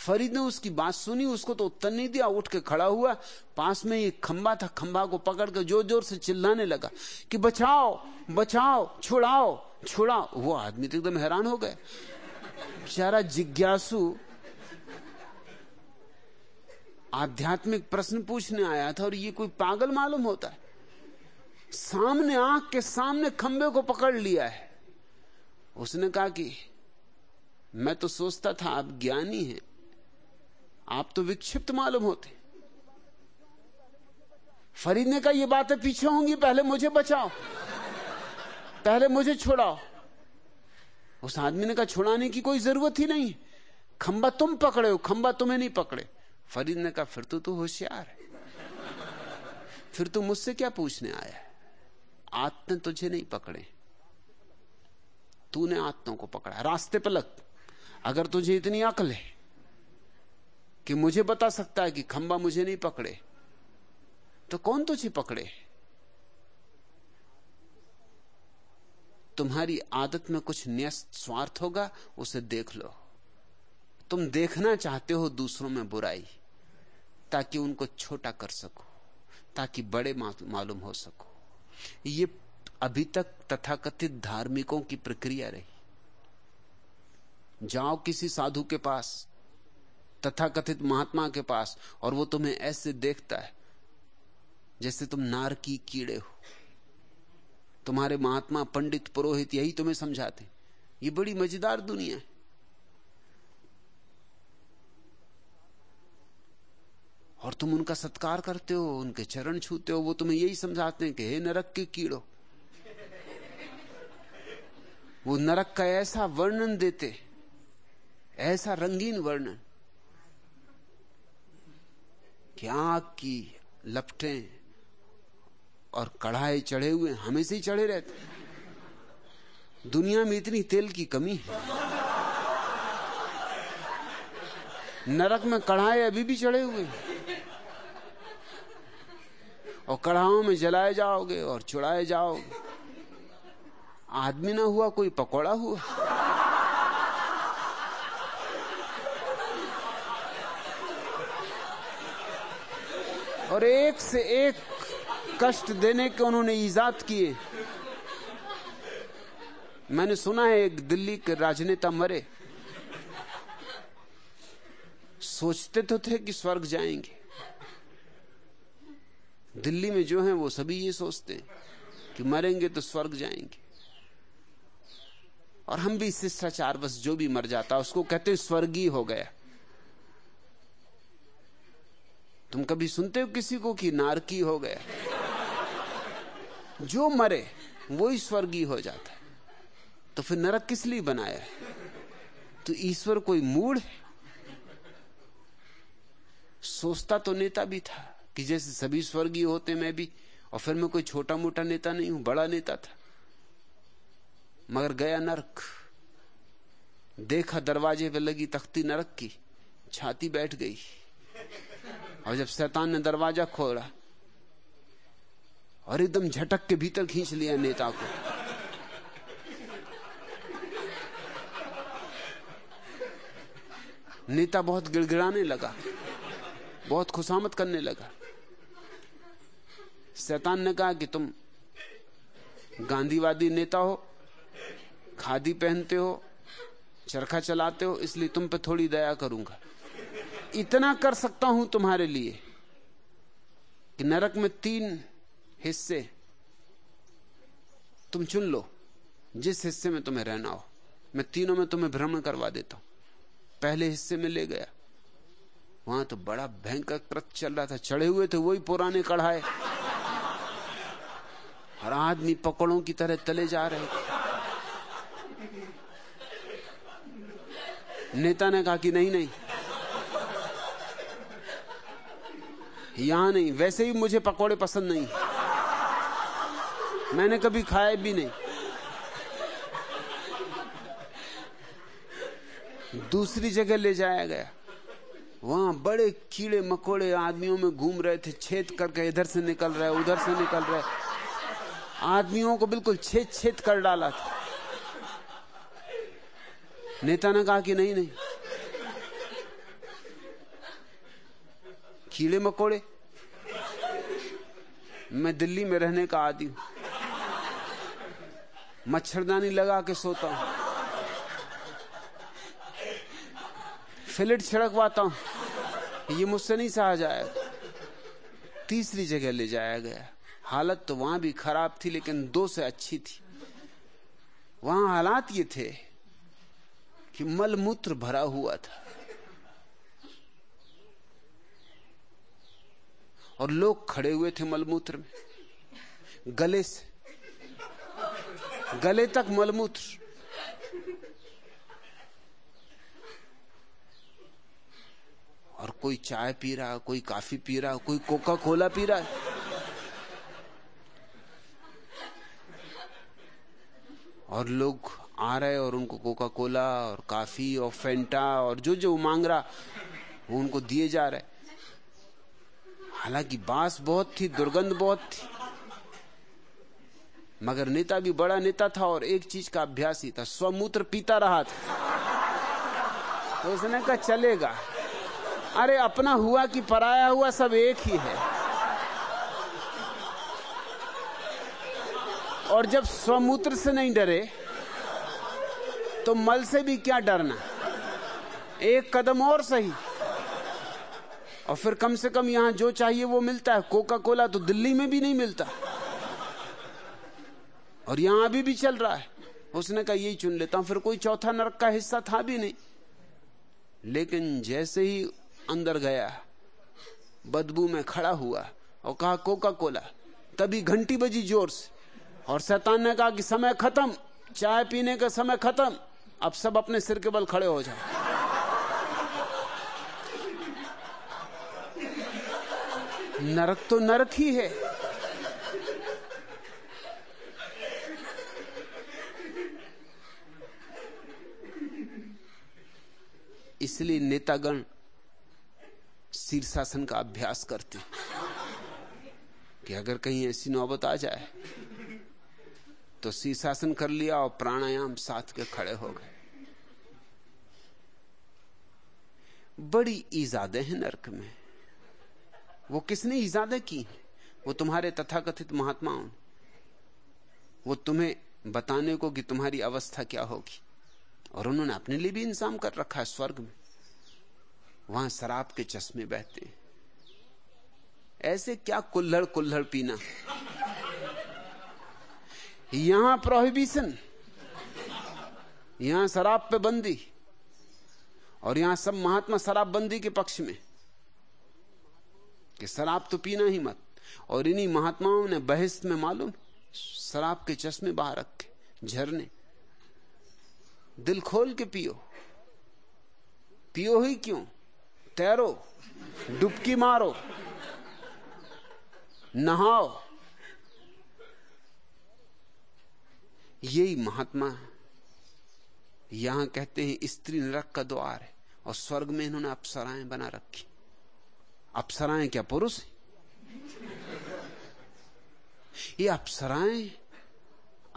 फरीद ने उसकी बात सुनी, उसको तो उत्तर नहीं दिया, उठ के खड़ा हुआ, पास में एक खंबा था, खंबा को पकड़ के ज़ोर ज़ोर से चिल्लाने लगा कि बचाओ बचाओ, छुड़ाओ छुड़ाओ। वो आदमी तो एकदम हैरान हो गए। बेचारा जिज्ञासु आध्यात्मिक प्रश्न पूछने आया था और ये कोई पागल मालूम होता है। सामने आँख के सामने खंबे को पकड़ लिया है। उसने कहा कि, मैं तो सोचता था आप ज्ञानी हैं आप तो विक्षिप्त मालूम होते। फरीद ने कहा, ये बातें पीछे होंगी, पहले मुझे बचाओ, पहले मुझे छुड़ाओ। उस आदमी ने कहा, छुड़ाने की कोई ज़रूरत ही नहीं। खंबा तुम पकड़े हो, खंबा तुम्हें नहीं पकड़े। फरीद ने कहा, फिर तो तू होशियार है। फिर तू मुझसे क्या पूछने आया है? आत्म तुझे नहीं पकड़े। तूने आत्मा को पकड़ा रास्ते पर लग। अगर तुझे इतनी अकल है कि मुझे बता सकता है कि खंबा मुझे नहीं पकड़े। तो कौन तुझे पकड़े? तुम्हारी आदत में कुछ न्यस्त स्वार्थ होगा, उसे देख लो। तुम देखना चाहते हो दूसरों में बुराई, ताकि उनको छोटा कर सको, ताकि बड़े मालूम हो सको। ये अभी तक तथाकथित धार्मिकों की प्रक्रिया रही। जाओ किसी साधु के पास तथाकथित महात्मा के पास, और वो तुम्हें ऐसे देखता है, जैसे तुम नार की कीड़े हो। तुम्हारे महात्मा पंडित पुरोहित यही तुम्हें समझाते ये बड़ी मज़ेदार दुनिया है। और तुम उनका सत्कार करते हो, उनके चरण छूते हो, वो तुम्हें यही समझाते हैं कि हे नरक के कीड़ो, वो नरक का ऐसा वर्णन देते ऐसा रंगीन वर्णन। कि आग की लपटें और कढ़ाई चढ़े हुए हमेशा ही चढ़े रहते दुनिया में इतनी तेल की कमी है। नरक में कढ़ाए अभी भी चढ़े हुए और कढ़ाओं में जलाए जाओगे और चुड़ाए जाओगे। आदमी ना हुआ, कोई पकौड़ा हुआ। और एक से एक कष्ट देने के उन्होंने ईजाद किए। मैंने सुना है एक दिल्ली के राजनेता मरे। सोचते तो थे कि स्वर्ग जाएँगे। दिल्ली में जो है वो सभी ये सोचते हैं कि मरेंगे तो स्वर्ग जाएँगे। और हम भी शिष्टाचार बस जो भी मर जाता, उसको कहते स्वर्गीय हो गया। तुम कभी सुनते हो किसी को कि नारकी हो गया? जो मरे वो ही स्वर्गीय हो जाता है। तो फिर नरक किस लिए बनाया है? तो ईश्वर कोई मूड है? सोचता तो नेता भी था कि जैसे सभी स्वर्गीय होते मैं भी, और फिर मैं कोई छोटा मोटा नेता नहीं हूँ, बड़ा नेता था। मगर गया नरक। देखा दरवाजे पे लगी तख्ती नरक की, छाती बैठ गई। और जब शैतान ने दरवाज़ा खोला और एकदम झटक के भीतर खींच लिया नेता को। नेता बहुत गिड़गिड़ाने लगा, बहुत खुशामत करने लगा। शैतान ने कहा कि तुम गांधीवादी नेता हो, खादी पहनते हो, चरखा चलाते हो, इसलिए तुम पे थोड़ी दया करूँगा। इतना कर सकता हूँ तुम्हारे लिए कि नरक में तीन हिस्से तुम चुन लो। जिस हिस्से में तुम्हें रहना हो, मैं तीनों में तुम्हें भ्रमण करवा देता हूँ। पहले हिस्से में ले गया। वहाँ तो बड़ा भयंकर कृत चल रहा था। चढ़े हुए थे, वही पुराने कढ़ाए। हर आदमी पकड़ों की तरह तले जा रहे थे। नेता ने कहा कि नहीं नहीं यहाँ नहीं, वैसे ही मुझे पकौड़े पसंद नहीं। मैंने कभी खाए भी नहीं। दूसरी जगह ले जाया गया। वहाँ बड़े कीड़े मकोड़े आदमियों में घूम रहे थे, छेद करके इधर से निकल रहे, उधर से निकल रहे। आदमियों को बिल्कुल छेद छेद कर डाला था। नेता ने कहा कि नहीं नहीं। कीड़े मकोड़े। मैं दिल्ली में रहने का आदि हूँ। मच्छरदानी लगा के सोता हूँ। फिलेट छिड़कवाता हूँ। ये मुझसे नहीं सहा जाएगा तीसरी जगह ले जाया गया। हालत तो वहाँ भी खराब थी, लेकिन दो से अच्छी थी। वहाँ हालात ये थे कि मलमूत्र भरा हुआ था। और लोग खड़े हुए थे मलमूत्र में। गले से। गले तक मलमूत्र। और कोई चाय पी रहा, कोई काफ़ी पी रहा, कोई कोका कोला पी रहा। है और लोग आ रहे और उनको कोका कोला और काफ़ी और फेंटा और जो जो मांग रहा, वो उनको दिए जा रहे। हालाँकि बाँस बहुत थी, दुर्गंध बहुत थी। मगर नेता भी बड़ा नेता था और एक चीज़ का अभ्यास ही था, स्वमूत्र पीता रहा था। तो उसने कहा, चलेगा। अरे, अपना हुआ कि पराया हुआ सब एक ही है। और जब स्वमूत्र से नहीं डरे तो मल से भी क्या डरना? एक कदम और सही। और फिर कम से कम यहाँ जो चाहिए वो मिलता है। कोका कोला तो दिल्ली में भी नहीं मिलता। और यहाँ अभी भी चल रहा है। उसने कहा, यही चुन लेता हूँ। फिर कोई चौथा नरक का हिस्सा था भी नहीं। लेकिन जैसे ही अंदर गया, बदबू में खड़ा हुआ और कहा कोका कोला तभी घंटी बजी ज़ोर से। और शैतान ने कहा कि, समय खत्म। चाय पीने का समय खत्म। अब सब अपने सिर के बल खड़े हो जाओ। नरक तो नरक ही है। इसलिए नेतागण शीर्षासन का अभ्यास करते कि अगर कहीं ऐसी नौबत आ जाए तो शीर्षासन कर लिया और प्राणायाम साथ के खड़े हो गए। बड़ी ईजादें हैं नरक में। वो किसने ईजादें की? वो तुम्हारे तथाकथित महात्माओं वो तुम्हें बताने को कि तुम्हारी अवस्था क्या होगी। और उन्होंने अपने लिए भी इंतज़ाम कर रखा है स्वर्ग में। वहाँ शराब के चश्मे बहते ऐसे क्या कुल्हड़ कुल्हड़ पीना? यहाँ प्रोहिबिशन यहाँ शराब पे बंदी। और यहाँ सब महात्मा शराबबंदी के पक्ष में। कि शराब तो पीना ही मत। और इन्हीं महात्माओं ने बहस में मालूम, शराब के चश्मे बाहर रखे, झरने। दिल खोल के पियो। पियो ही क्यों? तैरो, डुबकी मारो। नहाओ। यही महात्मा यहाँ कहते हैं, स्त्री नरक का द्वार है, और स्वर्ग में इन्होंने अप्सराएँ बना रखी। अप्सराएँ क्या पुरुष ये अप्सराएँ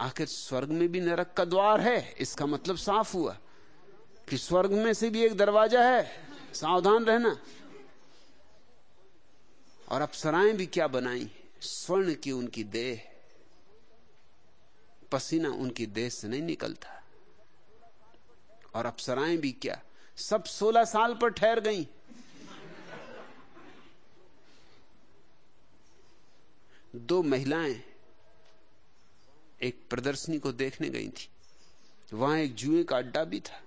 आखिर स्वर्ग में भी नरक का द्वार है, इसका मतलब साफ़ हुआ कि स्वर्ग में से भी एक दरवाज़ा है, सावधान रहना। और अप्सराएँ भी क्या बनाई? स्वर्ण की उनकी देह। पसीना उनकी देह से नहीं निकलता। और अप्सराएँ भी क्या? सब सोलह साल पर ठहर गई। दो महिलाएँ एक प्रदर्शनी को देखने गई थी। वहाँ एक जुए का अड्डा भी था।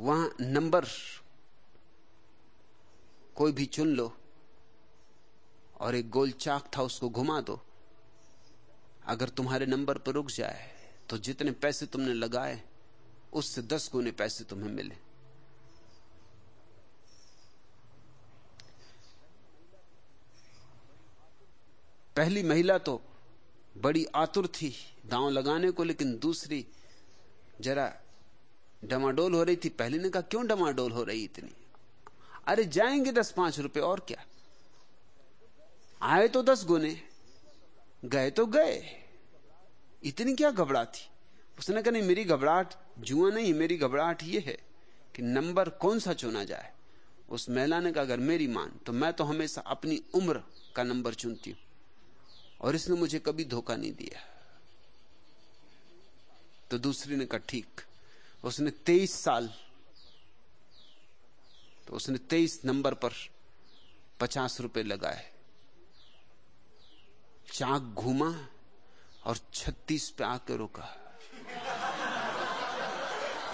वहाँ नंबर कोई भी चुन लो और एक गोल चाक था, उसको घुमा दो। अगर तुम्हारे नंबर पर रुक जाए तो जितने पैसे तुमने लगाए, उससे दस गुने पैसे तुम्हें मिले। पहली महिला तो बड़ी आतुर थी, दांव लगाने को, लेकिन दूसरी जरा डमाडोल हो रही थी। पहली ने कहा, क्यों डमाडोल हो रही इतनी? अरे, जाएँगे दस पाँच रुपए, और क्या? आए तो दस गुने, गए तो गए। इतनी क्या घबराहट थी? उसने कहा, नहीं, मेरी घबराहट, जुआ नहीं, मेरी घबराहट यह है कि नंबर कौन सा चुना जाए? उस महिला ने कहा, अगर मेरी मान तो मैं तो हमेशा अपनी उम्र का नंबर चुनती हूँ। और इसने मुझे कभी धोखा नहीं दिया। तो दूसरी ने कहा, ठीक, उसने तेईस साल तो उसने तेईस नंबर पर पचास रुपए लगाए। चाक घूमा और छत्तीस पे आके रुका।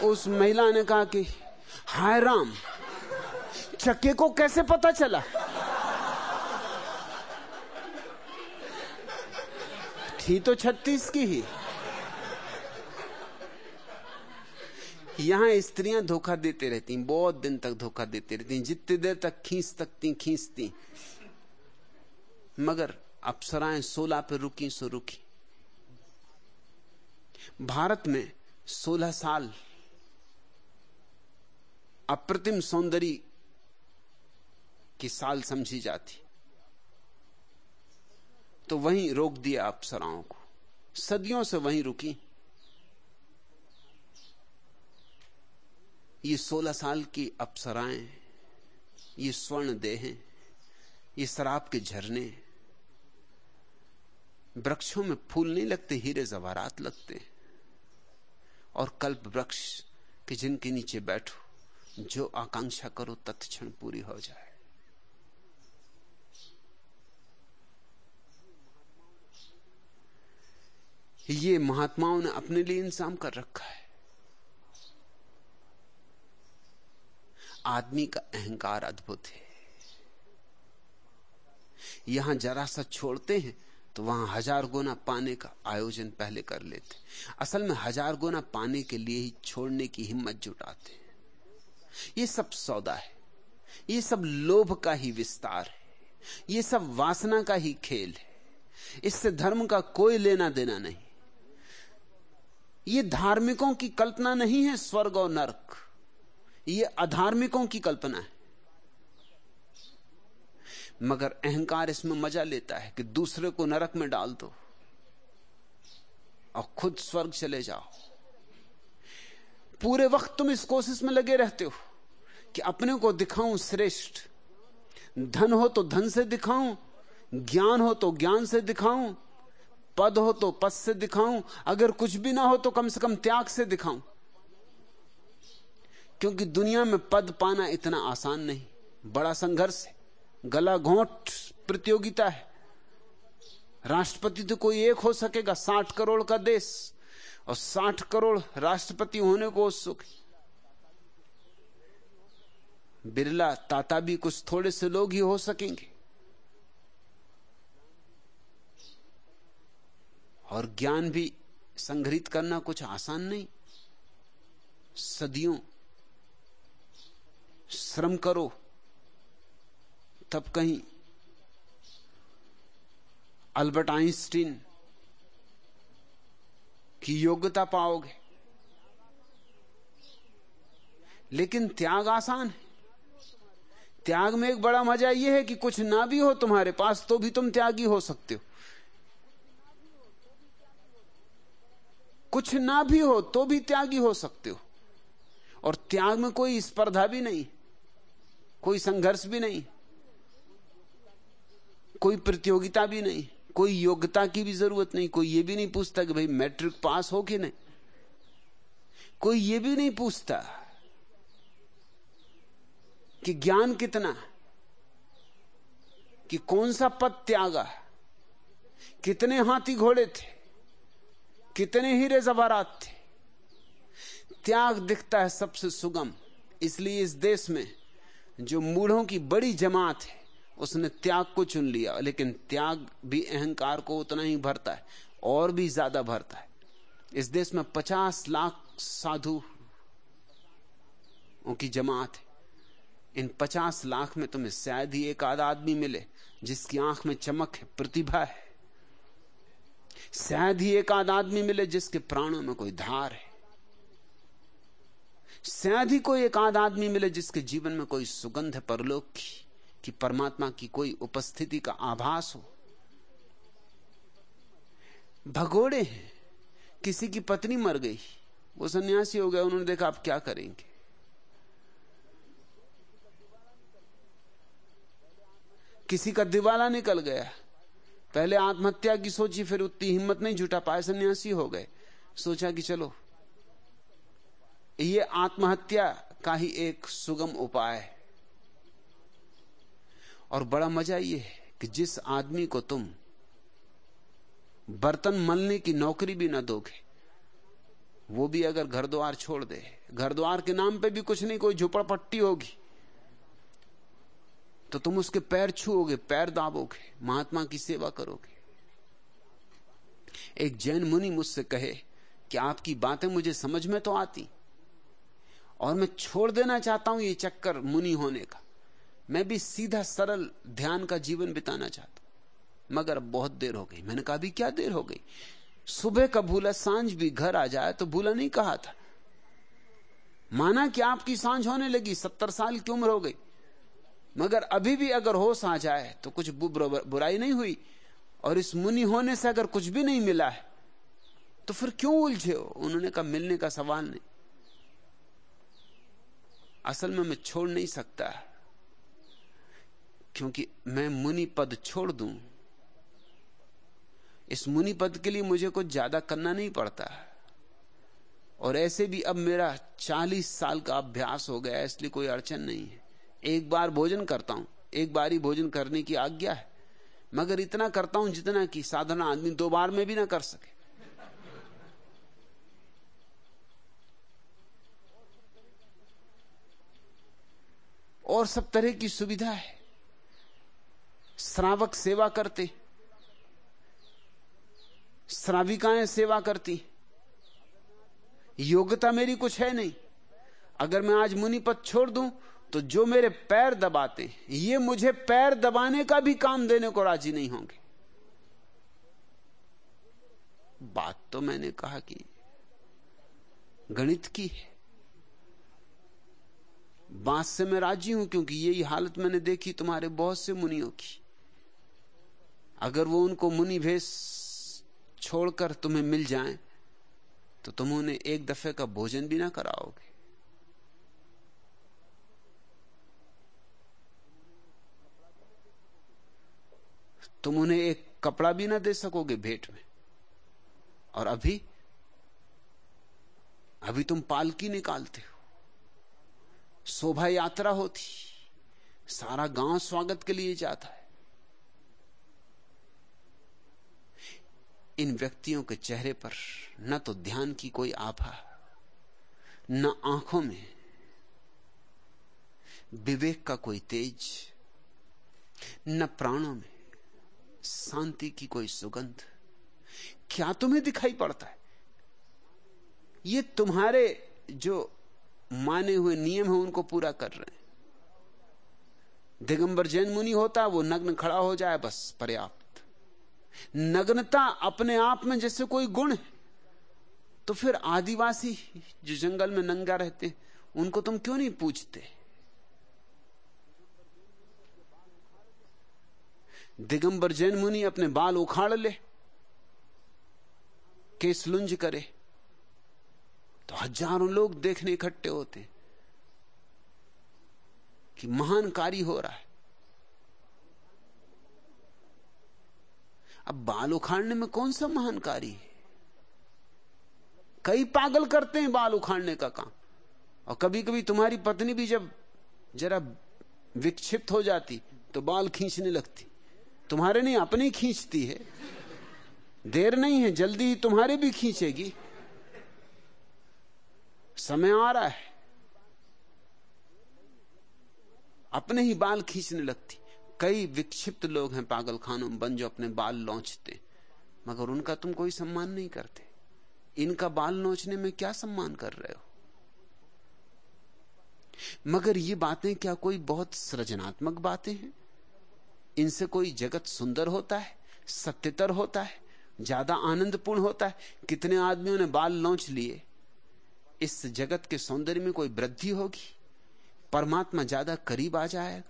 उस महिला ने कहा कि, हाय राम, चक्के को कैसे पता चला? थी तो छत्तीस की ही। यहाँ स्त्रियाँ धोखा देते रहती, बहुत दिन तक धोखा देती रहती, जितनी देर तक खींच सकती, खींचती। मगर अप्सराएँ सोलह पे रुकी, सो रुकी। भारत में सोलह साल अप्रतिम सौंदर्य की साल समझी जाती। तो वहीं रोक दिया अप्सराओं को। सदियों से वहीं रुकी। ये सोलह साल की अप्सराएँ, ये स्वर्ण देहें, ये शराब के झरने, वृक्षों में फूल नहीं लगते, हीरे जवारात लगते। और कल्प वृक्ष के जिनके नीचे बैठो, जो आकांक्षा करो, तत्क्षण पूरी हो जाए। ये महात्माओं ने अपने लिए इंतज़ाम कर रखा है। आदमी का अहंकार अद्भुत है। यहाँ जरा सा छोड़ते हैं तो वहाँ हज़ार गुना पाने का आयोजन पहले कर लेते असल में हज़ार गुना पाने के लिए ही छोड़ने की हिम्मत जुटाते ये सब सौदा है। ये सब लोभ का ही विस्तार है। ये सब वासना का ही खेल है। इससे धर्म का कोई लेना देना नहीं। ये धार्मिकों की कल्पना नहीं है स्वर्ग और नरक। ये अधार्मिकों की कल्पना है। मगर अहंकार इसमें मज़ा लेता है कि दूसरे को नरक में डाल दो और खुद स्वर्ग चले जाओ। पूरे वक्त तुम इस कोशिश में लगे रहते हो कि अपने को दिखाऊँ श्रेष्ठ। धन हो तो धन से दिखाऊँ, ज्ञान हो तो ज्ञान से दिखाऊँ पद हो तो पद से दिखाऊँ, अगर कुछ भी ना हो तो कम से कम त्याग से दिखाऊँ। क्योंकि दुनिया में पद पाना इतना आसान नहीं। बड़ा संघर्ष है, गला घोंट प्रतियोगिता है। राष्ट्रपति तो कोई एक हो सकेगा, साठ करोड़ का देश, और साठ करोड़ राष्ट्रपति होने को उत्सुक बिरला, ताता भी कुछ थोड़े से लोग ही हो सकेंगे। और ज्ञान भी संग्रहित करना कुछ आसान नहीं। सदियों श्रम करो, तब कहीं अल्बर्ट आइंस्टीन की योग्यता पाओगे। लेकिन त्याग आसान है। त्याग में एक बड़ा मज़ा यह है कि कुछ ना भी हो तुम्हारे पास तो भी तुम त्यागी हो सकते हो। कुछ ना भी हो तो भी त्यागी हो सकते हो। और त्याग में कोई स्पर्धा भी नहीं, कोई संघर्ष भी नहीं, कोई प्रतियोगिता भी नहीं, कोई योग्यता की भी ज़रूरत नहीं, कोई ये भी नहीं पूछता कि भाई मैट्रिक पास हो कि नहीं। कोई ये भी नहीं पूछता कि ज्ञान कितना, कि कौन सा पद त्यागा, कितने हाथी घोड़े थे कितने हीरे जवारात थे। त्याग दिखता है सबसे सुगम। इसलिए इस देश में जो मूढ़ों की बड़ी जमात है, उसने त्याग को चुन लिया। लेकिन त्याग भी अहंकार को उतना ही भरता है, और भी ज़्यादा भरता है। इस देश में पचास लाख साधु की जमात है। इन पचास लाख में तुम्हें शायद ही एक आधा आदमी मिले, जिसकी आँख में चमक है, प्रतिभा है। शायद ही एक आध आदमी मिले जिसके प्राणों में कोई धार है। शायद ही कोई एक आध आदमी मिले जिसके जीवन में कोई सुगंध है परलोक, की कि परमात्मा की कोई उपस्थिति का आभास हो। भगोड़े हैं, किसी की पत्नी मर गई, वो सन्यासी हो गया उन्होंने देखा आप क्या करेंगे? किसी का दिवाला निकल गया पहले आत्महत्या की सोची, फिर उतनी हिम्मत नहीं जुटा पाए, सन्यासी हो गए। सोचा कि चलो, ये आत्महत्या का ही एक सुगम उपाय है। और बड़ा मज़ा यह है कि जिस आदमी को तुम बर्तन मलने की नौकरी भी ना दोगे, वो भी अगर घर द्वार छोड़ दे, घर द्वार के नाम पे भी कुछ नहीं, कोई झुपड़पट्टी होगी तो तुम उसके पैर छुओगे, पैर दाबोगे, महात्मा की सेवा करोगे। एक जैन मुनि मुझसे कहे कि आपकी बातें मुझे समझ में तो आती? और मैं छोड़ देना चाहता हूँ ये चक्कर मुनि होने का। मैं भी सीधा सरल ध्यान का जीवन बिताना चाहता मगर बहुत देर हो गई। मैंने कहा भी क्या देर हो गई? सुबह का भूला, साँझ भी घर आ जाए तो भूला नहीं कहा था। माना कि आपकी साँझ होने लगी, सत्तर साल की उम्र हो गई। मगर अभी भी अगर होश आ जाए तो कुछ बुराई नहीं हुई। और इस मुनि होने से अगर कुछ भी नहीं मिला है तो फिर क्यों उलझे हो? उन्होंने कहा, मिलने का सवाल नहीं। असल में मैं छोड़ नहीं सकता। क्योंकि मैं मुनि पद छोड़ दूँ। इस मुनि पद के लिए मुझे कुछ ज़्यादा करना नहीं पड़ता। और ऐसे भी अब मेरा चालीस साल का अभ्यास हो गया इसलिए कोई अड़चन नहीं है। एक बार भोजन करता हूँ, एक बार ही भोजन करने की आज्ञा है। मगर इतना करता हूँ जितना कि साधारण आदमी दो बार में भी ना कर सके। और सब तरह की सुविधा है। श्रावक सेवा करते श्राविकाएँ सेवा करती। योग्यता मेरी कुछ है नहीं। अगर मैं आज मुनि पद छोड़ दूँ तो जो मेरे पैर दबाते, ये मुझे पैर दबाने का भी काम देने को राज़ी नहीं होंगे। बात तो मैंने कहा कि गणित की है। बात से मैं राज़ी हूँ क्योंकि यही हालत मैंने देखी तुम्हारे बहुत से मुनियों की। अगर वो उनको मुनि भेष छोड़कर तुम्हें मिल जाएँ तो तुम उन्हें एक दफे का भोजन भी ना कराओगे। तुम उन्हें एक कपड़ा भी ना दे सकोगे भेंट में। और अभी अभी तुम पालकी निकालते हो। शोभा यात्रा होती, सारा गाँव स्वागत के लिए जाता है। इन व्यक्तियों के चेहरे पर न तो ध्यान की कोई आभा, न आँखों में विवेक का कोई तेज, न प्राणों में। शांति की कोई सुगंध क्या तुम्हें दिखाई पड़ता है? ये तुम्हारे जो माने हुए नियम है, उनको पूरा कर रहे हैं। दिगंबर जैन मुनि होता, वो नग्न खड़ा हो जाए, बस पर्याप्त। नग्नता अपने आप में जैसे कोई गुण है तो फिर आदिवासी जो जंगल में नंगा रहते उनको तुम क्यों नहीं पूछते दिगंबर जैन मुनि अपने बाल उखाड़ ले, केस लुंज करे। तो हज़ारों लोग देखने इकट्ठे होते कि महान कार्य हो रहा है। अब बाल उखाड़ने में कौन सा महान कार्य है? कई पागल करते हैं बाल उखाड़ने का काम। और कभी कभी तुम्हारी पत्नी भी जब जरा विक्षिप्त हो जाती तो बाल खींचने लगती। तुम्हारे नहीं, अपनी खींचती है। देर नहीं है, जल्दी ही तुम्हारे भी खींचेगी। समय आ रहा है। अपने ही बाल खींचने लगती। कई विक्षिप्त लोग हैं पागल खानों में, बन जो अपने बाल लौचते। मगर उनका तुम कोई सम्मान नहीं करते। इनका बाल नोचने में क्या सम्मान कर रहे हो? मगर ये बातें क्या कोई बहुत सृजनात्मक बातें हैं? इनसे कोई जगत सुंदर होता है, सत्यतर होता है, ज़्यादा आनंदपूर्ण होता है? कितने आदमियों ने बाल लौच लिए? इस जगत के सौंदर्य में कोई वृद्धि होगी? परमात्मा ज़्यादा करीब आ जाएगा।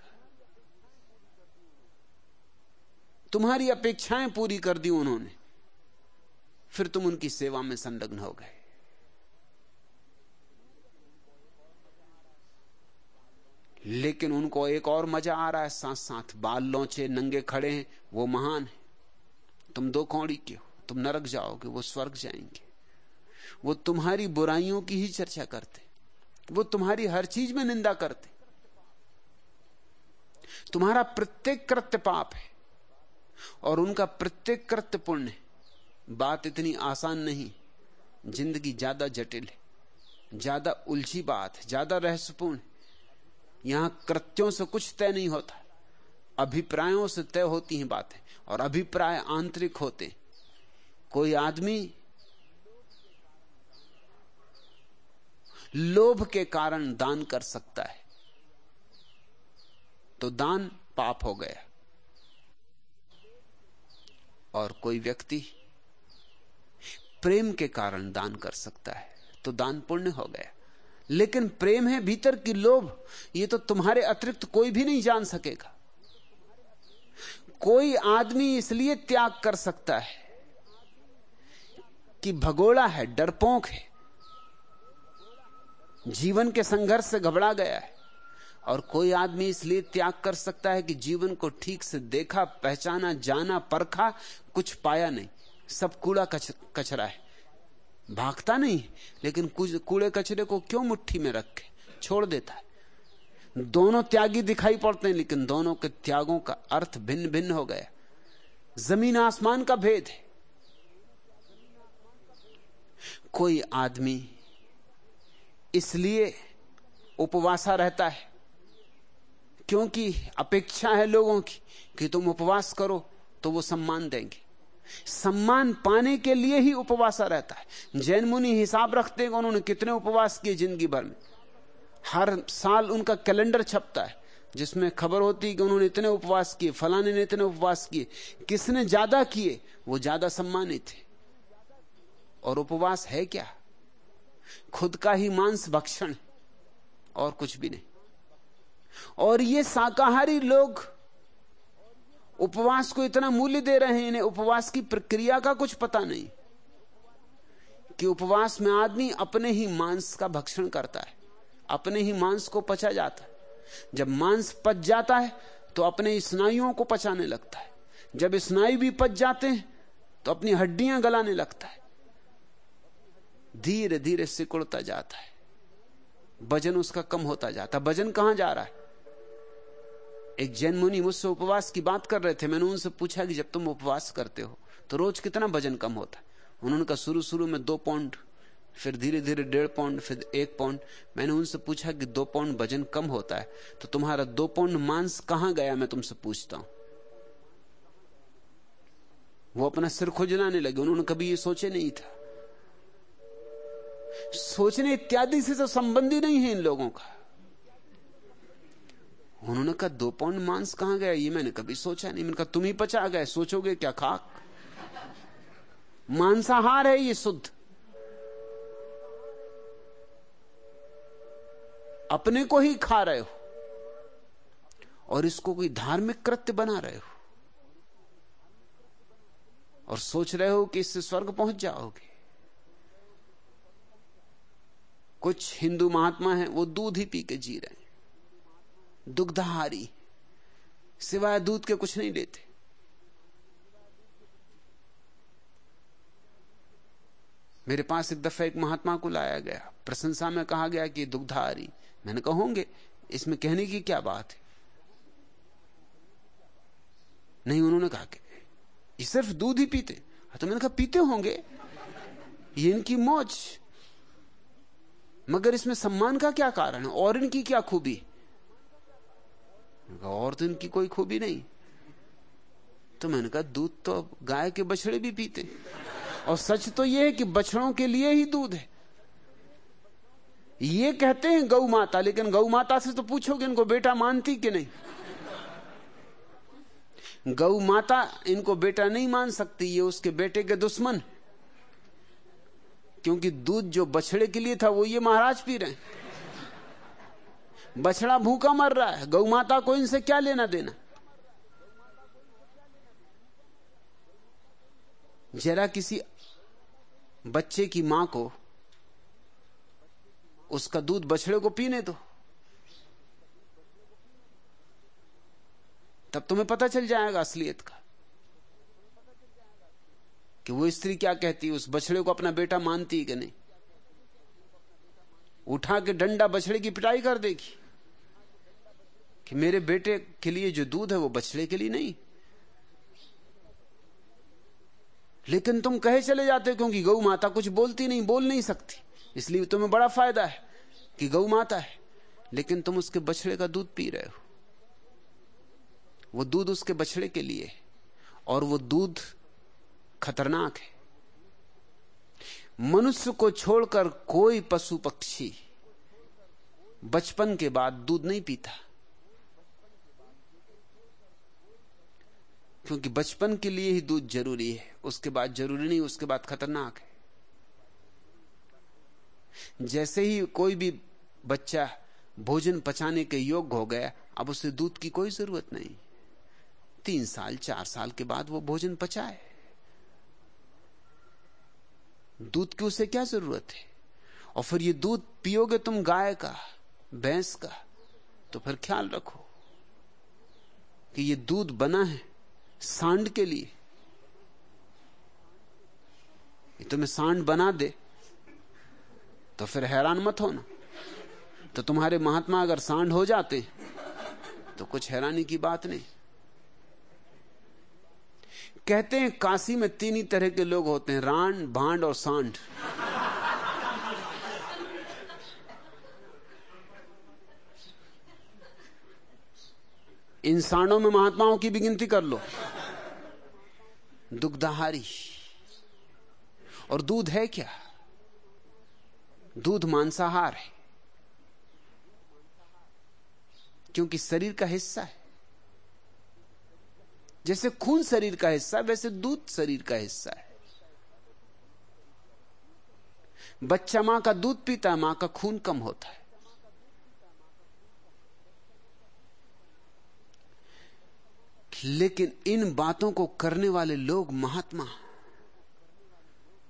तुम्हारी अपेक्षाएँ पूरी कर दी उन्होंने। फिर तुम उनकी सेवा में संलग्न हो गए। लेकिन उनको एक और मज़ा आ रहा है साथ साथ बाल लौचे, नंगे खड़े हैं, वो महान है। तुम दो कौड़ी के हो, तुम नरक जाओगे, वो स्वर्ग जाएँगे। वो तुम्हारी बुराइयों की ही चर्चा करते, वो तुम्हारी हर चीज़ में निंदा करते। तुम्हारा प्रत्येक कृत्य पाप है, और उनका प्रत्येक कृत्य पुण्य बात इतनी आसान नहीं, ज़िंदगी ज़्यादा जटिल है, ज़्यादा उलझी बात है ज़्यादा रहस्यपूर्ण यहाँ कृत्यों से कुछ तय नहीं होता। अभिप्रायों से तय होती हैं बातें, और अभिप्राय आंतरिक होते कोई आदमी लोभ के कारण दान कर सकता है तो दान पाप हो गया। और कोई व्यक्ति प्रेम के कारण दान कर सकता है तो दान पुण्य हो गया। लेकिन प्रेम है भीतर की लोभ। ये तो तुम्हारे अतिरिक्त कोई भी नहीं जान सकेगा। कोई आदमी इसलिए त्याग कर सकता है कि भगोड़ा है डरपोक है। जीवन के संघर्ष से घबरा गया है और कोई आदमी इसलिए त्याग कर सकता है कि जीवन को ठीक से देखा पहचाना जाना परखा कुछ पाया नहीं। सब कूड़ा कच, कचरा है। भागता नहीं, लेकिन कुछ कूड़े कचरे को क्यों मुट्ठी में रखे छोड़ देता है? दोनों त्यागी दिखाई पड़ते हैं, लेकिन दोनों के त्यागों का अर्थ भिन्न भिन्न हो गया। ज़मीन आसमान का भेद है। कोई आदमी इसलिए उपवासा रहता है क्योंकि अपेक्षा है लोगों की कि तुम उपवास करो तो वो सम्मान देंगे। सम्मान पाने के लिए ही उपवासा रहता है। जैन मुनि हिसाब रखते हैं उन्होंने कितने उपवास किए ज़िंदगी भर में। हर साल उनका कैलेंडर छपता है, जिसमें खबर होती है कि उन्होंने इतने उपवास किए, फलाने ने इतने उपवास किए। किसने ज़्यादा किए? वो ज़्यादा सम्मानित थे। और उपवास है क्या? खुद का ही मांस भक्षण और कुछ भी नहीं। और ये शाकाहारी लोग उपवास को इतना मूल्य दे रहे हैं, इन्हें उपवास की प्रक्रिया का कुछ पता नहीं। कि उपवास में आदमी अपने ही मांस का भक्षण करता है, अपने ही मांस को पचा जाता है। जब मांस पच जाता है तो अपने स्नायुओं को पचाने लगता है। जब स्नायु भी पच जाते हैं तो अपनी हड्डियाँ गलाने लगता है। धीरे धीरे सिकुड़ता जाता है। वज़न उसका कम होता जाता है। वज़न कहाँ जा रहा है? एक जैन मुनि मुझसे उपवास की बात कर रहे थे, मैंने उनसे पूछा कि जब तुम उपवास करते हो तो रोज कितना वज़न कम होता है? उन्होंने कहा, शुरू शुरू में दो पाउंड फिर धीरे धीरे डेढ़ पाउंड फिर एक पाउंड मैंने उनसे पूछा कि दो पाउंड वज़न कम होता है? तो तुम्हारा दो पाउंड मांस कहाँ गया, मैं तुमसे पूछता हूँ। वो अपना सिर खुजलाने लगे। उन्होंने कभी ये सोचे नहीं था। सोचने इत्यादि से तो संबंधी नहीं है इन लोगों का। उन्होंने कहा, दो पाउंड मांस कहाँ गया? ये मैंने कभी सोचा नहीं। मैंने कहा, तुम ही पचा गए, सोचोगे क्या खाक? मांसाहार है ये शुद्ध। अपने को ही खा रहे हो और इसको कोई धार्मिक कृत्य बना रहे हो और सोच रहे हो कि इससे स्वर्ग पहुँच जाओगे। कुछ हिंदू महात्मा हैं, वो दूध ही पी के जी रहे हैं। दुग्धाहारी। सिवाय दूध के कुछ नहीं लेते। मेरे पास एक दफ़ा एक महात्मा को लाया गया। प्रशंसा में कहा गया कि दुग्धाहारी। मैंने कहा होंगे। इसमें कहने की क्या बात है? नहीं उन्होंने कहा कि ये सिर्फ़ दूध ही पीते। हाँ, तो मैंने कहा पीते होंगे। ये इनकी मौज। मगर इसमें सम्मान का क्या कारण है? और इनकी क्या खूबी? और तो इनकी कोई खूबी नहीं। तो मैंने कहा, दूध तो गाय के बछड़े भी पीते और सच तो यह है कि बछड़ों के लिए ही दूध है। ये कहते हैं गौ माता, लेकिन गौ माता से तो पूछोगे इनको, बेटा मानती कि नहीं? गौ माता इनको बेटा नहीं मान सकती, ये उसके बेटे के दुश्मन। क्योंकि दूध जो बछड़े के लिए था, वो ये महाराज पी रहे बछड़ा भूखा मर रहा है, गौ माता को इनसे क्या लेना देना? जरा किसी बच्चे की माँ को, उसका दूध बछड़े को पीने दो। तब तुम्हें पता चल जाएगा असलियत का, कि वो स्त्री क्या कहती है, उस बछड़े को अपना बेटा मानती है कि नहीं? उठा के डंडा बछड़े की पिटाई कर देगी। कि मेरे बेटे के लिए जो दूध है वो बछड़े के लिए नहीं। लेकिन तुम कहे चले जाते हो क्योंकि गौ माता कुछ बोलती नहीं, बोल नहीं सकती। इसलिए तुम्हें बड़ा फ़ायदा है कि गौ माता है। लेकिन तुम उसके बछड़े का दूध पी रहे हो। वो दूध उसके बछड़े के लिए है और वो दूध खतरनाक है। मनुष्य को छोड़कर कोई पशु पक्षी बचपन के बाद दूध नहीं पीता। क्योंकि बचपन के लिए ही दूध ज़रूरी है। उसके बाद ज़रूरी नहीं, उसके बाद खतरनाक है। जैसे ही कोई भी बच्चा भोजन पचाने के योग्य हो गया, अब उसे दूध की कोई ज़रूरत नहीं। तीन साल, चार साल के बाद वो भोजन पचाए। दूध की उसे क्या ज़रूरत है? और फिर ये दूध पियोगे तुम गाय का, भैंस का तो फिर ख्याल रखो कि ये दूध बना है। सांड के लिए। तुम्हें सांड बना दे तो फिर हैरान मत होना। तो तुम्हारे महात्मा अगर सांड हो जाते तो कुछ हैरानी की बात नहीं। कहते हैं काशी में तीन ही तरह के लोग होते हैं, रान, भांड और सांड। इन सांडों में महात्माओं की भी गिनती कर लो। दुग्धाहारी। और दूध है क्या? दूध मांसाहार है। क्योंकि शरीर का हिस्सा है। जैसे खून शरीर का हिस्सा, वैसे दूध शरीर का हिस्सा है। बच्चा माँ का दूध पीता है, माँ का खून कम होता है। लेकिन इन बातों को करने वाले लोग महात्मा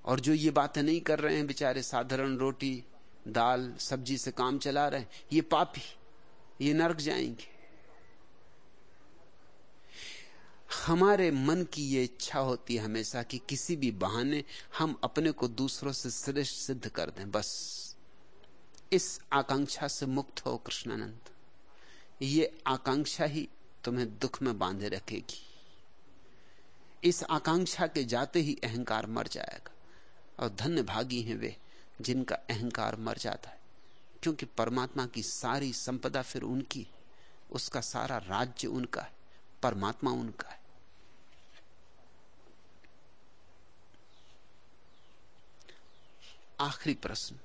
और जो ये बातें नहीं कर रहे हैं, बेचारे साधारण रोटी, दाल, सब्ज़ी से काम चला रहे हैं, ये पापी, ये नरक जाएँगे। हमारे मन की ये इच्छा होती है हमेशा कि किसी भी बहाने हम अपने को दूसरों से श्रेष्ठ सिद्ध कर दें, बस। इस आकांक्षा से मुक्त हो कृष्णानंद। ये आकांक्षा ही तुम्हें दुख में बांधे रखेगी। इस आकांक्षा के जाते ही अहंकार मर जाएगा, और धन्य भागी हैं वे जिनका अहंकार मर जाता है, क्योंकि परमात्मा की सारी संपदा फिर उनकी उसका सारा राज्य उनका है, परमात्मा उनका है। आखिरी प्रश्न।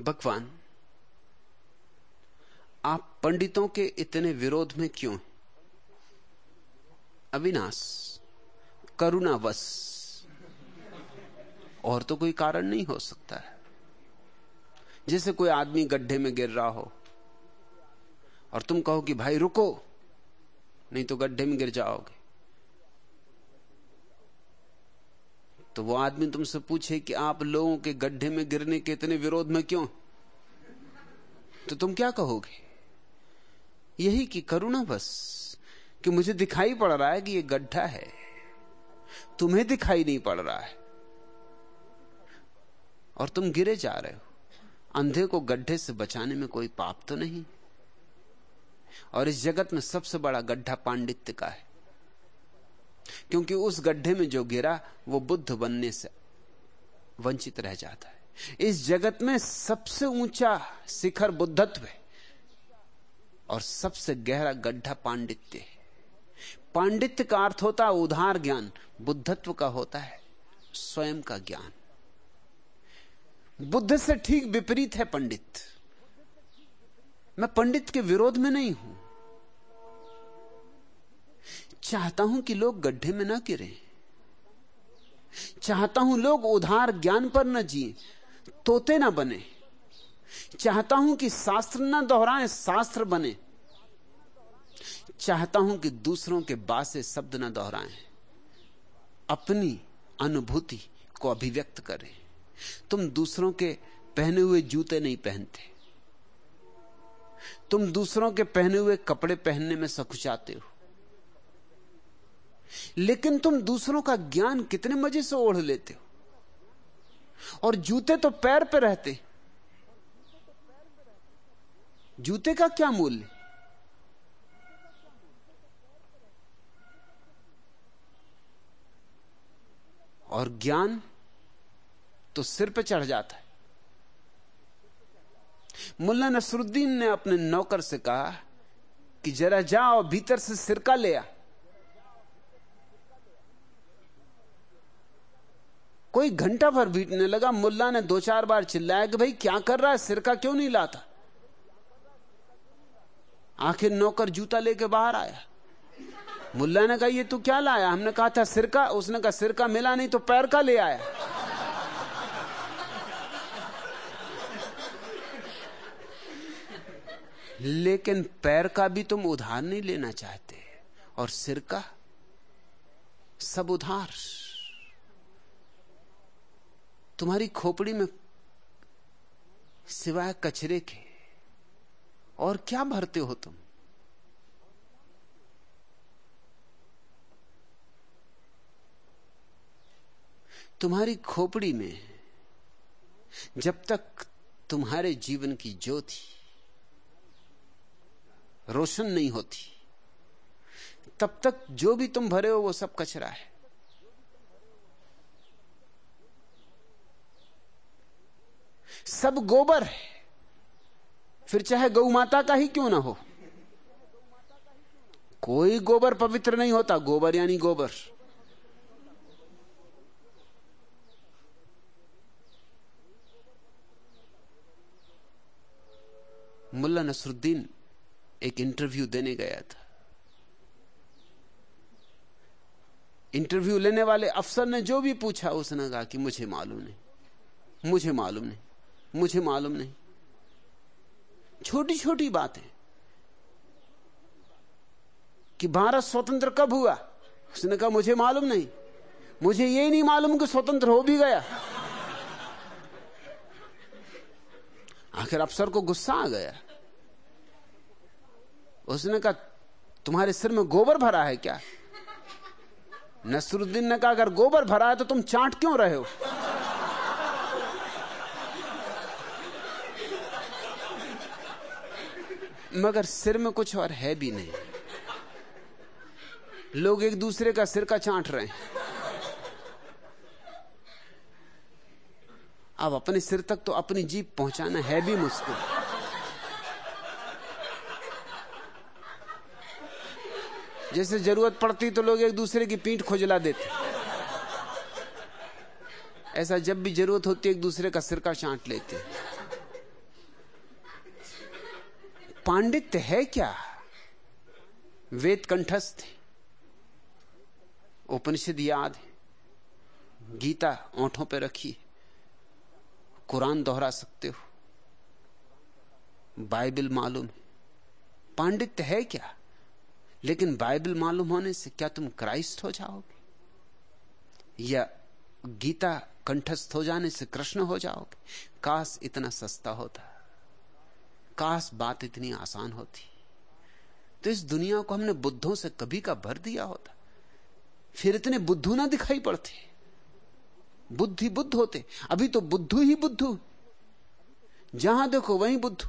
भगवान आप पंडितों के इतने विरोध में क्यों अविनाश, करुणावश, और तो कोई कारण नहीं हो सकता है। जैसे कोई आदमी गड्ढे में गिर रहा हो, और तुम कहो कि, भाई, रुको, नहीं तो गड्ढे में गिर जाओगे। तो वो आदमी तुमसे पूछे कि आप लोगों के गड्ढे में गिरने के इतने विरोध में क्यों? तो तुम क्या कहोगे? यही कि करुणा बस, कि मुझे दिखाई पड़ रहा है कि ये गड्ढा है। तुम्हें दिखाई नहीं पड़ रहा है। और तुम गिरे जा रहे हो। अंधे को गड्ढे से बचाने में कोई पाप तो नहीं? और इस जगत में सबसे बड़ा गड्ढा पांडित्य का है। क्योंकि उस गड्ढे में जो गिरा, वो बुद्ध बनने से वंचित रह जाता है। इस जगत में सबसे ऊँचा शिखर बुद्धत्व है और सबसे गहरा गड्ढा पांडित्य है। पांडित्य का अर्थ होता है उधार ज्ञान, बुद्धत्व का होता है स्वयं का ज्ञान। बुद्ध से ठीक विपरीत है पंडित। मैं पंडित के विरोध में नहीं हूँ। चाहता हूँ कि लोग गड्ढे में ना गिरे। चाहता हूँ लोग उधार ज्ञान पर न जिए, तोते ना बने। चाहता हूँ कि शास्त्र ना दोहराएँ, शास्त्र बने। चाहता हूँ कि दूसरों के बासे शब्द ना दोहराएँ। अपनी अनुभूति को अभिव्यक्त करें। तुम दूसरों के पहने हुए जूते नहीं पहनते। तुम दूसरों के पहने हुए कपड़े पहनने में सकुचाते हो। लेकिन तुम दूसरों का ज्ञान कितने मज़े से ओढ़ लेते हो? और जूते तो पैर पे रहते जूते का क्या मूल्य? और ज्ञान तो सिर पे चढ़ जाता है। मुल्ला नसरुद्दीन ने अपने नौकर से कहा कि जरा जाओ, भीतर से सिरका ले आ। कोई घंटा भर बीतने लगा, मुल्ला ने दो चार बार चिल्लाया कि भाई, क्या कर रहा है? सिरका क्यों नहीं लाता? आखिर नौकर जूता लेके बाहर आया। मुल्ला ने कहा, ये तू क्या लाया? हमने कहा, था सिरका। उसने कहा, सिरका मिला नहीं तो पैर का ले आया। लेकिन पैर का भी तुम उधार नहीं लेना चाहते, और सिर का सब उधार। तुम्हारी खोपड़ी में सिवाय कचरे के और क्या भरते हो तुम? तुम्हारी खोपड़ी में जब तक तुम्हारे जीवन की ज्योति रोशन नहीं होती, तब तक जो भी तुम भरे हो वो सब कचरा है। सब गोबर है। फिर चाहे गौ माता का ही क्यों ना हो? कोई गोबर पवित्र नहीं होता। गोबर यानी गोबर। मुल्ला नसरुद्दीन एक इंटरव्यू देने गया था। इंटरव्यू लेने वाले अफसर ने जो भी पूछा, उसने कहा कि मुझे मालूम नहीं। मुझे मालूम नहीं। मुझे मालूम नहीं। छोटी छोटी बातें। कि भारत स्वतंत्र कब हुआ? उसने कहा, मुझे मालूम नहीं। मुझे ये नहीं मालूम कि स्वतंत्र हो भी गया। आखिर अफसर को गुस्सा आ गया। उसने कहा, तुम्हारे सिर में गोबर भरा है क्या? नसरुद्दीन ने कहा, अगर गोबर भरा है तो तुम चाट क्यों रहे हो? मगर सिर में कुछ और है भी नहीं। लोग एक दूसरे का सिर का चाट रहे हैं। अब अपने सिर तक तो अपनी जीप पहुंचाना है भी मुश्किल। जैसे ज़रूरत पड़ती तो लोग एक दूसरे की पीठ खोजला देते। ऐसा जब भी ज़रूरत होती है एक दूसरे का सिर का चांट लेते। पांडित्य है क्या? वेद कंठस्थ उपनिषद याद है। गीता ओंठों पे रखी कुरान दोहरा सकते हो। बाइबल मालूम है। पांडित्य है क्या? लेकिन बाइबल मालूम होने से क्या तुम क्राइस्ट हो जाओगे? या गीता कंठस्थ हो जाने से कृष्ण हो जाओगे? काश इतना सस्ता होता। काश बात इतनी आसान होती। तो इस दुनिया को हमने बुद्धों से कभी का भर दिया होता। फिर इतने बुद्धू ना दिखाई पड़ते। बुद्धि बुद्ध होते। अभी तो बुद्धू ही बुद्धू। जहाँ देखो वहीं बुद्धू।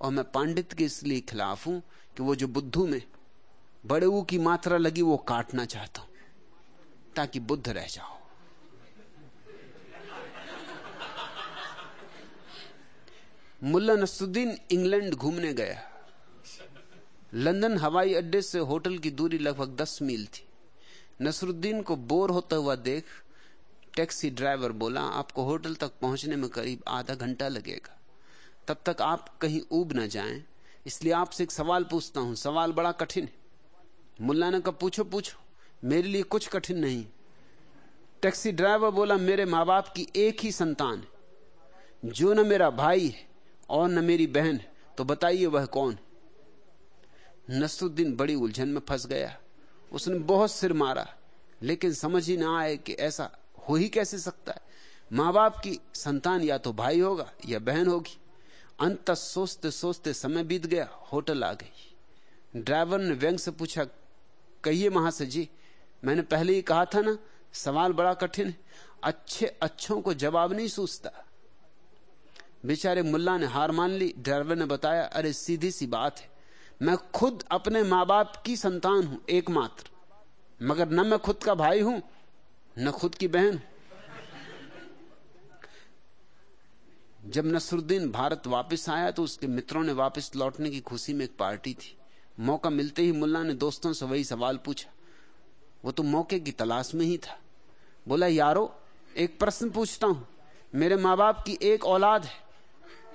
और मैं पांडित के इसलिए खिलाफ हूँ कि वो जो बुद्धू में बड़े की मात्रा लगी वो काटना चाहता हूँ, ताकि बुद्ध रह जाओ। मुल्ला नसुद्दीन इंग्लैंड घूमने गया। लंदन हवाई अड्डे से होटल की दूरी लगभग दस मील थी। नसरुद्दीन को बोर होता हुआ देख टैक्सी ड्राइवर बोला, आपको होटल तक पहुँचने में करीब आधा घंटा लगेगा। तब तक आप कहीं ऊब ना जाएँ। इसलिए आपसे एक सवाल पूछता हूँ। सवाल बड़ा कठिन है। मुल्ला ने कहा, पूछो पूछो। मेरे लिए कुछ कठिन नहीं। टैक्सी ड्राइवर बोला, मेरे माँ बाप की एक ही संतान है। जो न मेरा भाई है और न मेरी बहन है तो बताइए वह कौन? नसरुद्दीन बड़ी उलझन में फंस गया। उसने बहुत सिर मारा, लेकिन समझ ही ना आए कि ऐसा हो ही कैसे सकता है। माँ बाप की संतान या तो भाई होगा या बहन होगी। अंत सोचते सोचते समय बीत गया, होटल आ गई। ड्राइवर ने व्यंग से पूछा, कहिए महाशय जी, मैंने पहले ही कहा था ना, सवाल बड़ा कठिन है। अच्छे अच्छों को जवाब नहीं सूझता। बेचारे मुल्ला ने हार मान ली। ड्राइवर ने बताया, अरे, सीधी सी बात है। मैं खुद अपने माँ बाप की संतान हूँ, एकमात्र। मगर न मैं खुद का भाई हूँ, न खुद की बहन जब नसरुद्दीन भारत वापस आया तो उसके मित्रों ने वापस लौटने की खुशी में एक पार्टी थी। मौका मिलते ही मुल्ला ने दोस्तों से वही सवाल पूछा। वो तो मौके की तलाश में ही था। बोला, यारो, एक प्रश्न पूछता हूँ। मेरे माँ बाप की एक औलाद है।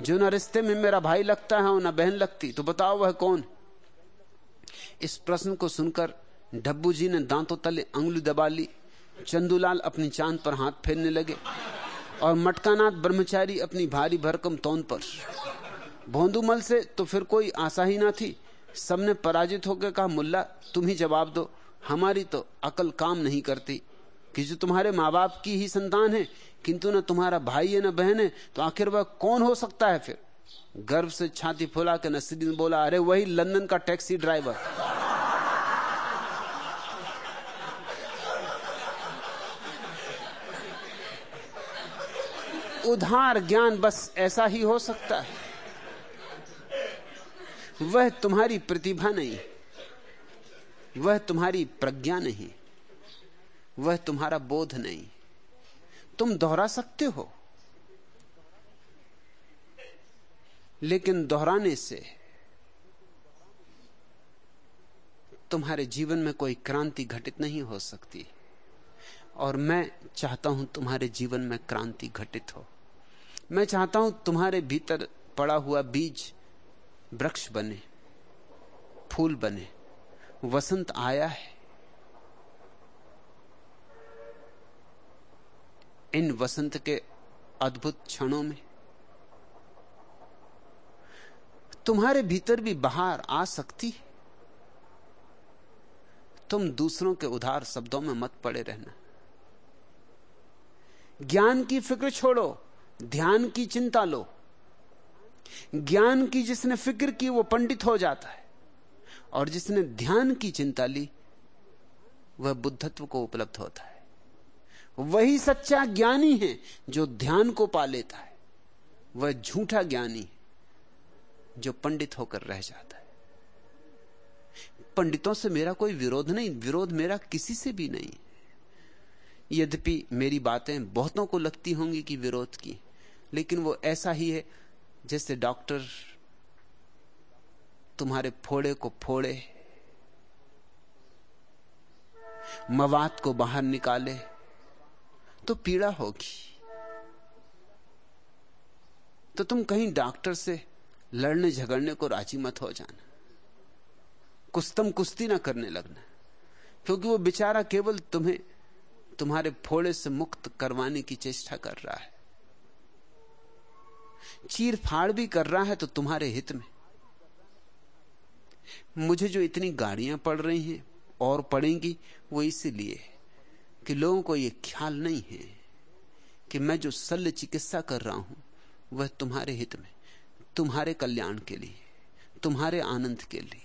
जो न रिश्ते में मेरा भाई लगता है और न बहन लगती तो बताओ वह कौन? इस प्रश्न को सुनकर डब्बू जी ने दांतों तले अंगुली दबा ली, चंदूलाल अपनी चाँद पर हाथ फेरने लगे और मटकानाथ ब्रह्मचारी अपनी भारी भरकम तौन पर। भोंदूमल से तो फिर कोई आशा ही ना थी। सबने पराजित होकर कहा, मुल्ला, तुम ही जवाब दो, हमारी तो अकल काम नहीं करती। कि जो तुम्हारे माँ बाप की ही संतान है किंतु न तुम्हारा भाई है, न बहन है तो आखिर वह कौन हो सकता है फिर? गर्व से छाती फुला के नसीदीन बोला, अरे वही लंदन का टैक्सी ड्राइवर। उधार ज्ञान बस ऐसा ही हो सकता है। वह तुम्हारी प्रतिभा नहीं, वह तुम्हारी प्रज्ञा नहीं, वह तुम्हारा बोध नहीं। तुम दोहरा सकते हो। लेकिन दोहराने से तुम्हारे जीवन में कोई क्रांति घटित नहीं हो सकती। और मैं चाहता हूँ तुम्हारे जीवन में क्रांति घटित हो। मैं चाहता हूँ तुम्हारे भीतर पड़ा हुआ बीज वृक्ष बने, फूल बने, वसंत आया है। इन वसंत के अद्भुत क्षणों में। तुम्हारे भीतर भी बाहर आ सकती तुम दूसरों के उधार शब्दों में मत पड़े रहना। ज्ञान की फ़िक्र छोड़ो, ध्यान की चिंता लो। ज्ञान की जिसने फ़िक्र की, वो पंडित हो जाता है। और जिसने ध्यान की चिंता ली, वह बुद्धत्व को उपलब्ध होता है। वही सच्चा ज्ञानी है जो ध्यान को पा लेता है। वह झूठा ज्ञानी जो पंडित होकर रह जाता है। पंडितों से मेरा कोई विरोध नहीं, विरोध मेरा किसी से भी नहीं यद्यपि मेरी बातें बहुतों को लगती होंगी कि विरोध की, लेकिन वो ऐसा ही है जैसे डॉक्टर तुम्हारे फोड़े को फोड़े मवाद को बाहर निकाले तो पीड़ा होगी। तो तुम कहीं डॉक्टर से लड़ने झगड़ने को राज़ी मत हो जाना। कुस्तम कुश्ती ना करने लगना, क्योंकि वो बेचारा केवल तुम्हें, तुम्हारे फोड़े से मुक्त करवाने की चेष्टा कर रहा है। चीर फाड़ भी कर रहा है तो तुम्हारे हित में। मुझे जो इतनी गाड़ियाँ पड़ रही हैं और पड़ेंगी, वो इसीलिए कि लोगों को यह ख्याल नहीं है कि मैं जो शल्य चिकित्सा कर रहा हूँ, वह तुम्हारे हित में, तुम्हारे कल्याण के लिए, तुम्हारे आनंद के लिए।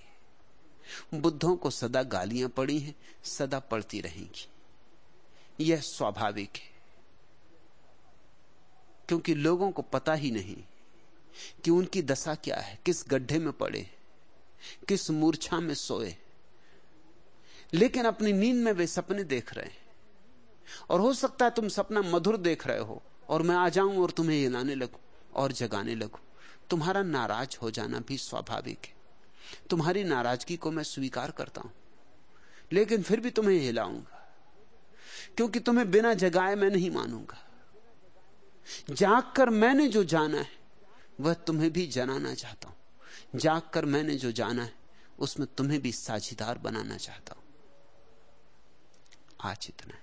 बुद्धों को सदा गालियाँ पड़ी हैं, सदा पड़ती रहेंगी। यह स्वाभाविक है। क्योंकि लोगों को पता ही नहीं कि उनकी दशा क्या है, किस गड्ढे में पड़े, किस मूर्छा में सोए। लेकिन अपनी नींद में वे सपने देख रहे हैं। और हो सकता है तुम सपना मधुर देख रहे हो और मैं आ जाऊँ और तुम्हें हिलाने लगू और जगाने लगू। तुम्हारा नाराज़ हो जाना भी स्वाभाविक है। तुम्हारी नाराज़गी को मैं स्वीकार करता हूँ, लेकिन फिर भी तुम्हें हिलाऊँगा क्योंकि तुम्हें बिना जगाए मैं नहीं मानूँगा। जाग कर मैंने जो जाना है, वह तुम्हें भी जनाना चाहता हूँ। जाग कर मैंने जो जाना है, उसमें तुम्हें भी साझीदार बनाना चाहता हूँ। आज इतना